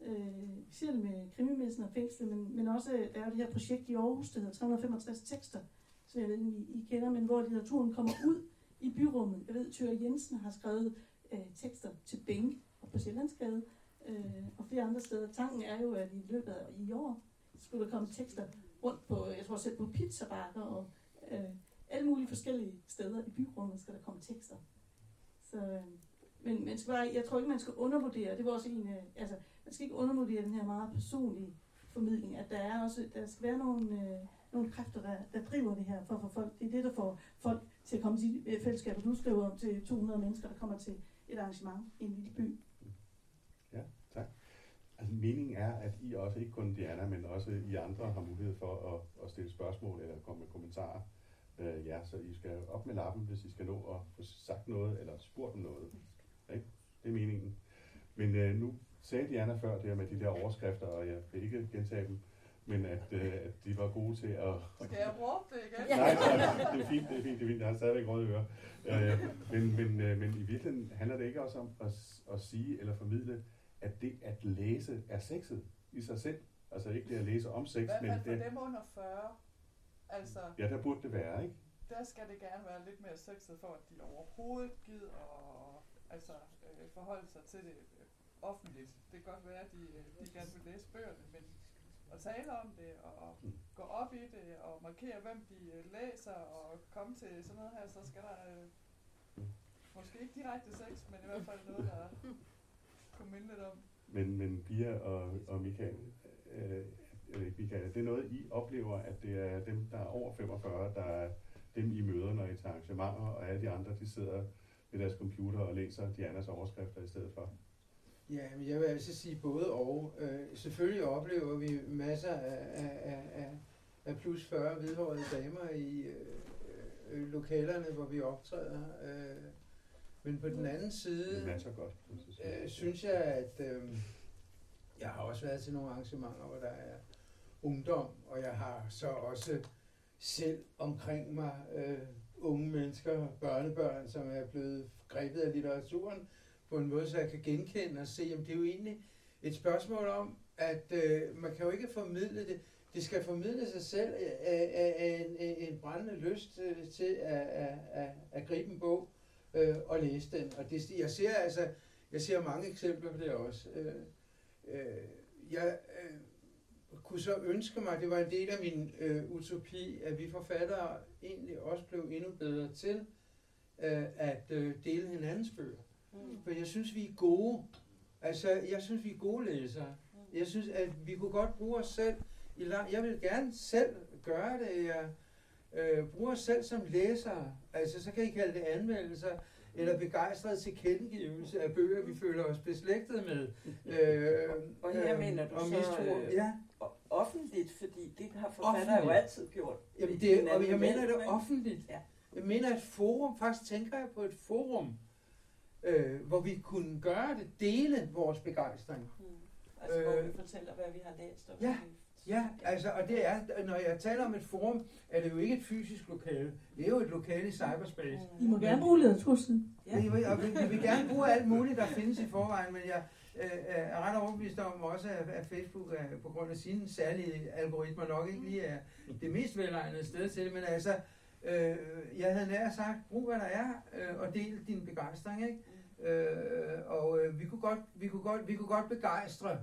Øh, vi ser det med krimimessen og fængslet, men, men også der er jo det her projekt i Aarhus, der hedder 365 tekster, som jeg ved, I, I kender, men hvor litteraturen kommer ud i byrummet. Jeg ved, Thyre Jensen har skrevet øh, tekster til Bænk og på Sjællandsgade, øh, og flere andre steder. Tanken er jo, at i løbet af i år skulle der komme tekster rundt på, øh, jeg tror selv på pizzabakker og øh, alle mulige forskellige steder i byrummet skal der komme tekster. Så, øh, men man skal bare, jeg tror ikke, man skal undervurdere, det var også en, øh, altså, man skal ikke undervurdere den her meget personlige formidling, at der er også, der skal være nogle, øh, nogle kræfter, der, der driver det her for at få folk, det er det, der får folk til at komme til de øh, fællesskaber, du skriver om til 200 mennesker, der kommer til et arrangement i en lille by. Ja, tak. Altså meningen er, at I også, ikke kun Diana, men også I andre har mulighed for at, at stille spørgsmål eller komme med kommentarer. Øh, ja, så I skal op med lappen, hvis I skal nå at få sagt noget eller spurgt om noget. Ikke? Det er meningen. Men øh, nu sagde Diana før det her med de der overskrifter, og jeg vil ikke gentage dem, men at, øh, at de var gode til at... Skal jeg bruge det igen? Nej, nej, det er fint, det er fint, det er fint. Jeg har stadigvæk røde ører. Øh, men, men, øh, men i virkeligheden handler det ikke også om at, at sige eller formidle, at det at læse er sexet i sig selv. Altså ikke det at læse om sex, Hvad men det... dem under 40? Altså, Ja, der burde det være, ikke? der skal det gerne være lidt mere sexet for, at de overhovedet gider at altså, øh, forholde sig til det øh, offentligt. Det kan godt være, at de, øh, de gerne vil læse bøgerne, men at tale om det og gå op i det og markere, hvem de øh, læser og komme til sådan noget her, så skal der øh, måske ikke direkte sex, men i hvert fald noget, der kunne minde lidt om. Men, men Pia og, og Michael, øh, Michael, det er noget, I oplever, at det er dem, der er over 45, der er dem, I møder, når I tager arrangementer, og alle de andre, de sidder ved deres computer og læser Dianas overskrifter i stedet for. Ja, men jeg vil altså sige både og. Øh, selvfølgelig oplever vi masser af, af, af, af, plus 40 hvidhårede damer i øh, øh, lokalerne, hvor vi optræder. Øh, men på den anden side, matcher godt. synes jeg. øh, synes jeg, at øh, jeg har også været til nogle arrangementer, hvor der er ungdom, og jeg har så også selv omkring mig øh, unge mennesker, børnebørn, som er blevet grebet af litteraturen på en måde, så jeg kan genkende og se, om det er jo egentlig et spørgsmål om, at øh, man kan jo ikke formidle det. Det skal formidle sig selv af, af, af en, af en brændende lyst øh, til at, at, at, at gribe en bog øh, og læse den. Og det, jeg ser altså, jeg ser mange eksempler på det også. Øh, øh, jeg øh, kunne så ønske mig, det var en del af min øh, utopi, at vi forfattere egentlig også blev endnu bedre til øh, at øh, dele hinandens bøger. Mm. For jeg synes, vi er gode. Altså, jeg synes, vi er gode læsere. Jeg synes, at vi kunne godt bruge os selv. I lang... Jeg vil gerne selv gøre det. Jeg øh, bruger os selv som læsere. Altså, så kan I kalde det anmeldelser eller begejstret tilkendegivelse af bøger, vi føler os beslægtet med. Øh, Og her øh, mener du og så mistro. øh, Ja, offentligt, fordi det har forfattere jo altid gjort. Jamen det, og jeg mener det offentligt. Ja. Jeg mener et forum, faktisk tænker jeg på et forum, øh, hvor vi kunne gøre det, dele vores begejstring. Mm. Altså, hvor Øh, vi fortæller, hvad vi har læst. Og ja. Ja, altså, og det er, når jeg taler om et forum, er det jo ikke et fysisk lokale. Det er jo et lokale i cyberspace. Mm. I må gerne bruge litteratursen. Ja. Vi, og vi, vi vil gerne bruge alt muligt, der findes i forvejen, men jeg øh, er ret overbevist om også, at, Facebook er, på grund af sine særlige algoritmer nok ikke lige er det mest velegnede sted til det, men altså, øh, jeg havde nær sagt, brug hvad der er, øh, og del din begejstring, ikke? Øh, og øh, vi, kunne godt, vi, kunne godt, vi kunne godt begejstre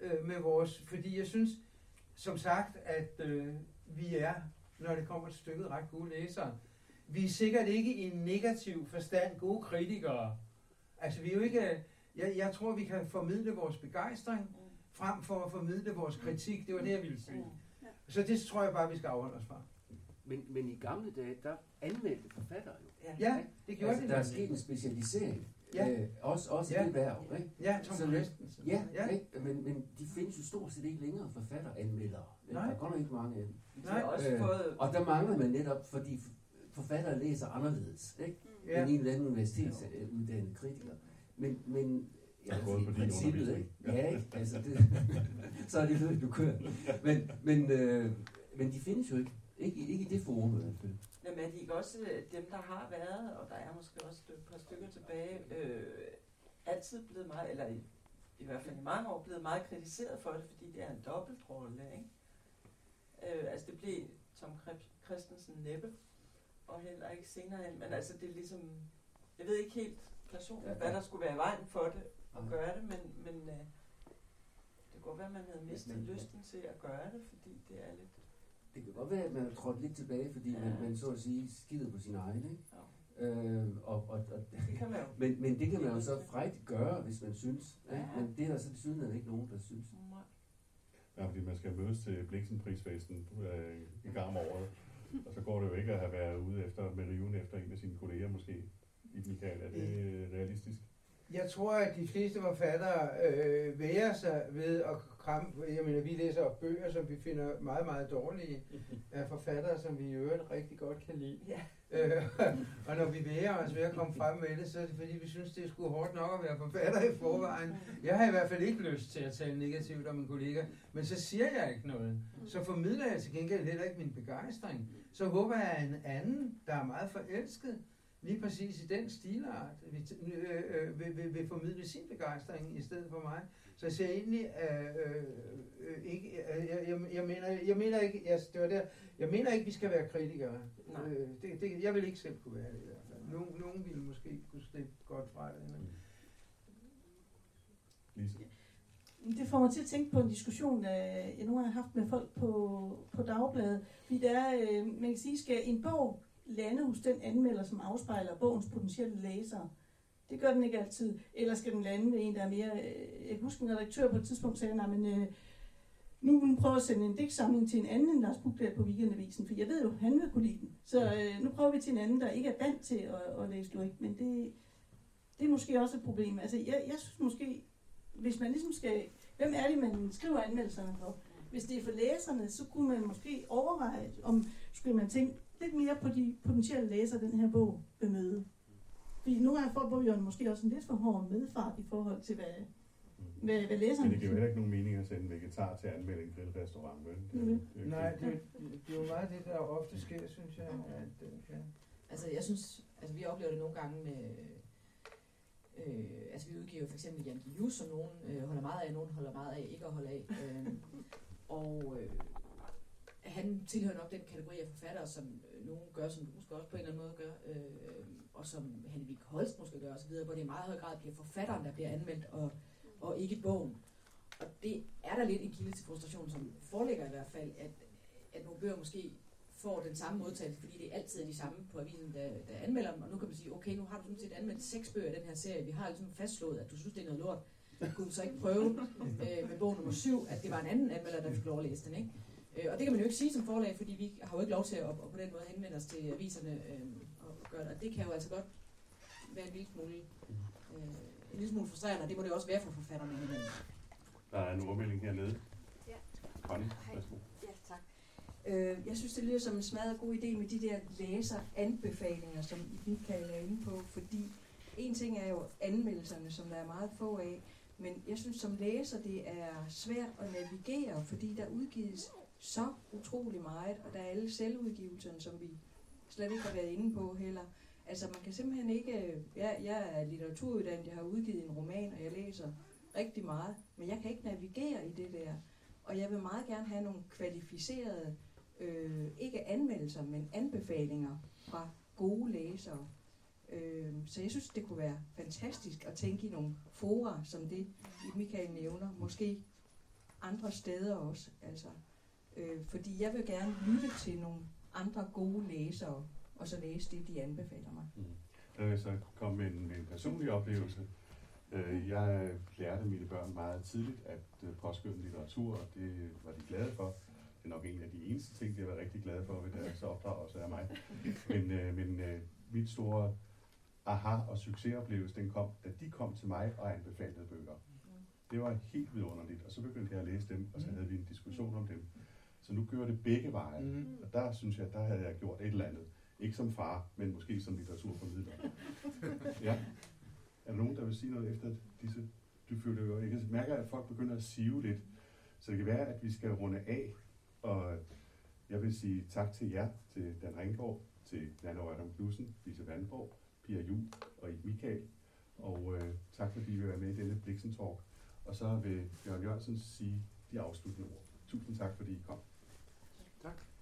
øh, med vores, fordi jeg synes, som sagt, at øh, vi er, når det kommer til stykket, ret gode læsere. Vi er sikkert ikke i en negativ forstand gode kritikere. Altså vi er jo ikke, jeg, jeg tror, vi kan formidle vores begejstring, frem for at formidle vores kritik. Det var det, jeg ville sige. Så det tror jeg bare, vi skal afholde os fra. Men, men i gamle dage, der anmeldte forfattere jo. Ja, det gjorde altså, de Der er sket en specialisering. Ja. Øh, også også Ja. i det værv, ikke? Ja, Tom Så- Christensen. Ja, Ja. Ikke? Men, men de findes jo stort set ikke længere forfatteranmeldere. ikke? Nej. Der er godt nok ikke mange af dem. De har også fået... og der mangler man netop, fordi forfattere læser anderledes, ikke? Ja. End en eller anden universitetsuddannet kritiker. Men, men ja, Jeg har gået på din princippet, undervisning. ikke? Ja, ikke? Altså, det, så er det løbet, du kører. Men, men, øh, men de findes jo ikke. Ikke, ikke i det forum i hvert fald. Jamen er de ikke også øh, dem, der har været, og der er måske også et par stykker tilbage, øh, altid blevet meget, eller i, i hvert fald i mange år, blevet meget kritiseret for det, fordi det er en dobbeltrolle, ikke? Øh, altså det blev Tom Christensen næppe, og heller ikke senere hen, men altså det er ligesom, jeg ved ikke helt personligt, Ja, hvad ja. der skulle være i vejen for det, at Nej. gøre det, men, men øh, det kan godt være, at man havde mistet Men- lysten til at gøre det, fordi det er lidt... Det kan godt være, at man er trådt lidt tilbage, fordi man, Ja. man så at sige skider på sin egen, ikke? Ja. Øh, og, og, og, Det kan man jo. men, men det kan man jo så frejt gøre, hvis man synes. Ikke? Ja. Men det er der så desuden ikke nogen, der synes. Nej. Ja, fordi man skal mødes til Bliksenprisfesten øh, en gang om året. Og så går det jo ikke at have været ude efter med riven efter en af sine kolleger måske. I Michael, er det realistisk? Jeg tror, at de fleste forfattere øh, værer sig ved at kramme... Jeg mener, vi læser bøger, som vi finder meget, meget dårlige af forfattere, som vi i øvrigt rigtig godt kan lide. Ja. Øh, og når vi værer os ved at komme frem med det, så er det fordi, vi synes, det er sgu hårdt nok at være forfatter i forvejen. Jeg har i hvert fald ikke lyst til at tale negativt om en kollega, men så siger jeg ikke noget. Så formidler jeg til gengæld heller ikke min begejstring. Så håber jeg, at en anden, der er meget forelsket, lige præcis i den stilart vil, øh, øh, vil, vil, vil formidle sin begejstring i stedet for mig. Så jeg ser egentlig øh, øh, ikke, øh, jeg, jeg, jeg, mener, jeg mener ikke, jeg, det var der, jeg mener ikke, vi skal være kritikere. Øh, det, det, jeg vil ikke selv kunne være det i hvert fald. Nogen, nogen ville måske kunne slippe godt fra det. Men, Lise? Det får mig til at tænke på en diskussion, øh, jeg nogle gange har haft med folk på, på dagbladet. Fordi der er, øh, man kan sige, skal en bog lande hos den anmelder, som afspejler bogens potentielle læsere? Det gør den ikke altid. Eller skal den lande ved en, der er mere... Øh, jeg kan huske, en redaktør på et tidspunkt sagde, nej, men øh, nu vil hun prøve at sende en digtsamling til en anden end Lars Buklært på Weekendavisen, for jeg ved jo, han vil kunne lide den. Så øh, nu prøver vi til en anden, der ikke er vant til at, at læse lyrik, men det, det er måske også et problem. Altså, jeg, jeg synes måske, hvis man ligesom skal... Hvem er det, man skriver anmeldelserne for? Hvis det er for læserne, så kunne man måske overveje, om skulle man tænke lidt mere på de potentielle læsere, den her bog vil møde. Fordi nogle gange får bogjørn måske også en lidt for hård medfart i forhold til, hvad, hvad, hvad læserne Men det giver jo heller ikke nogen mening at sende en vegetar til at anmelde en grillrestaurant, vel? Det, Mhm. det, er jo Nej, det, det er jo meget det, der ofte sker, synes jeg. At, øh, ja. Altså, jeg synes, altså vi oplever det nogle gange med, øh, altså vi udgiver for eksempel Jan Guillou, som nogen øh, holder meget af, nogen holder meget af, ikke at holde af. Øh, og øh, han tilhører nok den kategori af forfattere, som øh, nogen gør, som du måske også på en eller anden måde gør, øh, og som Henrik Holst måske gør osv., hvor det i meget høj grad bliver forfatteren, der bliver anmeldt, og, og ikke bogen. Og det er der lidt en kilde til frustration, som foreligger i hvert fald, at, at nogle bøger måske får den samme modtagelse, fordi det altid er de samme på avisen, der, der anmelder dem, og nu kan man sige, okay, nu har du sådan set anmeldt seks bøger i den her serie, vi har ligesom fastslået, at du synes, det er noget lort. Kunne du så ikke prøve øh, med bog nummer syv, at det var en anden anmelder, der fik lov at læse den, ikke? Øh, og det kan man jo ikke sige som forlag, fordi vi har jo ikke lov til at, at på den måde henvende os til aviserne øh, og gøre det. Og det kan jo altså godt være en lille smule, øh, en lille smule frustrerende, og det må det også være for forfatterne. Der er en ordmelding hernede. Ja. Conny, Hej. værsgo. Ja, tak. Øh, jeg synes, det lyder som en smadret god idé med de der læseranbefalinger, som Michael er inde på, fordi en ting er jo anmeldelserne, som der er meget få af, men jeg synes som læser, det er svært at navigere, fordi der udgives så utrolig meget, og der er alle selvudgivelserne, som vi slet ikke har været inde på heller. Altså man kan simpelthen ikke, øh, jeg, jeg er litteraturuddannet, jeg har udgivet en roman, og jeg læser rigtig meget, men jeg kan ikke navigere i det der. Og jeg vil meget gerne have nogle kvalificerede, øh, ikke anmeldelser, men anbefalinger fra gode læsere. Øh, så jeg synes, det kunne være fantastisk at tænke i nogle fora, som det Michael nævner. Måske andre steder også. Altså, øh, fordi jeg vil gerne lytte til nogle andre gode læsere, og så læse det, de anbefaler mig. Vil jeg så komme med en, med en personlig oplevelse. Øh, Jeg lærte mine børn meget tidligt at øh, påskynde litteratur, og det var de glade for. Det er nok en af de eneste ting, de har været rigtig glade for ved deres opdragelse af mig. Men, øh, men øh, mit store aha- og succesoplevelse, den kom, da de kom til mig og anbefalede bøger. Det var helt vidunderligt, og så begyndte jeg at læse dem, og så havde vi en diskussion om dem. Så nu gør det begge veje, Mhm. og der synes jeg, der havde jeg gjort et eller andet. Ikke som far, men måske som litteraturformidler. Ja. Er der nogen, der vil sige noget efter disse dybfølte ører? Jeg kan mærke, at folk begynder at sive lidt. Så det kan være, at vi skal runde af. Og jeg vil sige tak til jer, til Dan Ringgaard, til Nanna Rørdam Knudsen, Lise Vandborg, Pia Jul og Ib Michael. Og øh, tak fordi I vil være med i denne Bliksen Talk. Og så vil Jørgen Jørgensen sige de afsluttende ord. Tusind tak fordi I kom. Tak.